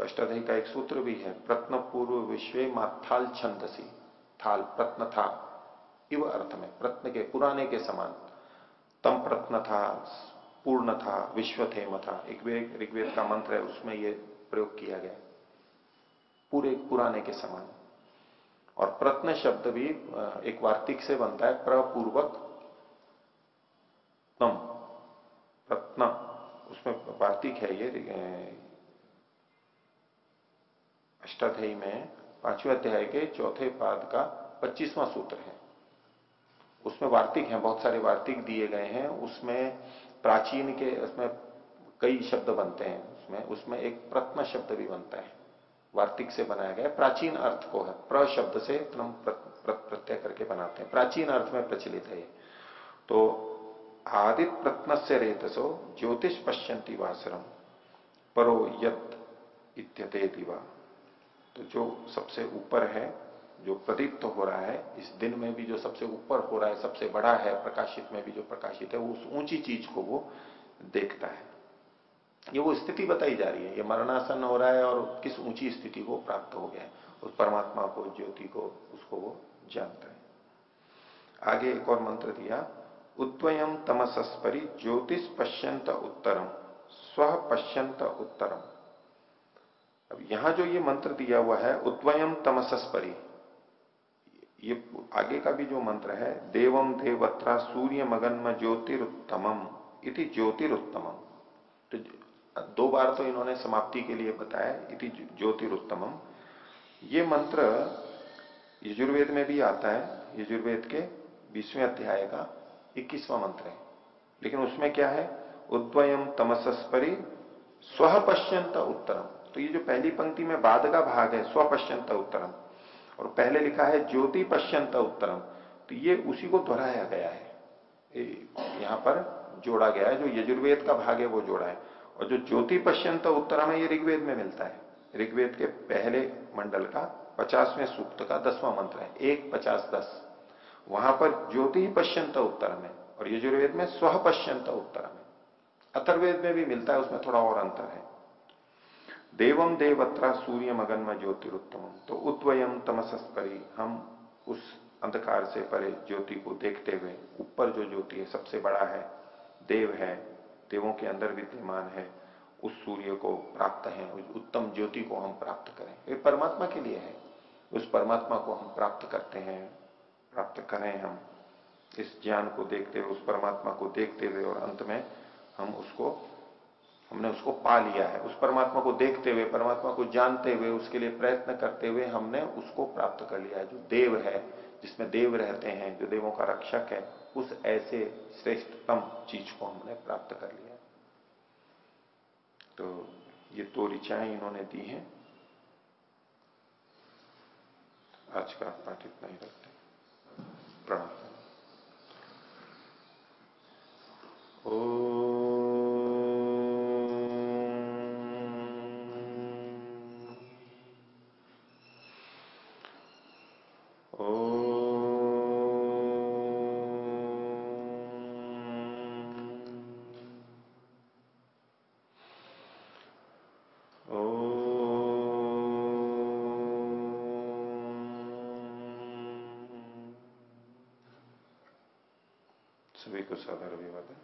अष्टाध्यायी का एक सूत्र भी है, प्रत्न पूर्व विश्व माथाल छंदसी। थाल प्रत्न था इव अर्थ में, प्रत्न के, पुराने के समान। तम प्रत्न था पूर्ण था विश्व था। एक ऋग्वेद का मंत्र है, उसमें ये प्रयोग किया गया। पूरे पुराने के समान। और प्रत्न शब्द भी एक वार्तिक से बनता है, प्रपूर्वक तम प्रत्न उसमें वार्तिक है ये अष्टाध्यायी में, पाँचवें अध्याय के चौथे पाद का पच्चीसवां सूत्र है। उसमें वार्तिक हैं, बहुत सारे वार्तिक दिए गए हैं। उसमें प्राचीन के उसमें कई शब्द बनते हैं उसमें उसमें एक प्रत्न शब्द भी बनता है। वार्तिक से बनाया गया प्राचीन अर्थ को है। प्र शब्द से प्रत्यय करके बनाते हैं। प्राचीन अर्थ में प्रचलित है तो आदित प्रत्न से रेतसो ज्योतिष पश्यंती वासरम परो यत इत्यते दिवा। तो जो सबसे ऊपर है जो प्रदीप्त हो रहा है, इस दिन में भी जो सबसे ऊपर हो रहा है, सबसे बड़ा है, प्रकाशित में भी जो प्रकाशित है, वो उस ऊँची चीज़ को वो देखता है। ये वो स्थिति बताई जा रही है। ये मरणासन हो रहा है और किस ऊँची स्थिति को प्राप्त हो गया है, उस परमात्मा को, ज्योति को, उसको वो जानता है। आगे एक और मंत्र दिया उद्वयम तमसस्परी ज्योतिष पश्यंत उत्तरम स्व पश्यंत उत्तरम अब यहाँ जो ये मंत्र दिया हुआ है उद्वयम तमसस्परी ये आगे का भी जो मंत्र है देवम देवत्रा सूर्य मगन्म ज्योतिरुत्तमम इति ज्योतिरुत्तमम। तो दो बार तो इन्होंने समाप्ति के लिए बताया, इति ज्योतिरुत्तमम। ये मंत्र यजुर्वेद में भी आता है, यजुर्वेद के बीसवें अध्याय का इक्कीसवां मंत्र है। लेकिन उसमें क्या है? उद्वयम तमसस्परी स्व पश्यंत उत्तरम। तो ये जो पहली पंक्ति में बाद का भाग है स्वपश्यंत उत्तरम। और पहले लिखा है ज्योति पश्यंत उत्तरम। तो ये उसी को दोहराया गया है। यहाँ पर जोड़ा गया है। जो यजुर्वेद का भाग है, वो जोड़ा है। और जो ज्योति पश्यंत उत्तरा है, ये ऋग्वेद में मिलता है। ऋग्वेद के पहले मंडल का, पचासवें सूक्त का दसवां मंत्र है। एक, पचास, दस। वहाँ पर ज्योति पश्यंत उत्तर में और यजुर्वेद में स्व पश्यंत उत्तर में अतर्वेद में भी मिलता है, उसमें थोड़ा और अंतर है। देवम देवत्रा सूर्य मगन में ज्योतिरुत्तम। तो उत्वयम तमसस्परी हम उस अंधकार से परे ज्योति को देखते हुए, ऊपर जो ज्योति है, सबसे बड़ा है, देव है, देवों के अंदर विद्यमान है, उस सूर्य को प्राप्त है, उस उत्तम ज्योति को हम प्राप्त करें। ये परमात्मा के लिए है। उस परमात्मा को हम प्राप्त करते हैं, प्राप्त करें हम। इस ज्ञान को देखते हुए उस परमात्मा को देखते हुए और अंत में हम उसको हमने उसको पा लिया है। उस परमात्मा को देखते हुए, परमात्मा को जानते हुए, उसके लिए प्रयत्न करते हुए हमने उसको प्राप्त कर लिया है। जो देव है, जिसमें देव रहते हैं, जो देवों का रक्षक है, उस ऐसे श्रेष्ठतम चीज़ को हमने प्राप्त कर लिया तो ये दो ऋचाएँ इन्होंने दी हैं। आज का पाठ इतना ही रखते प्रणाम। ओ साधारण है। ओम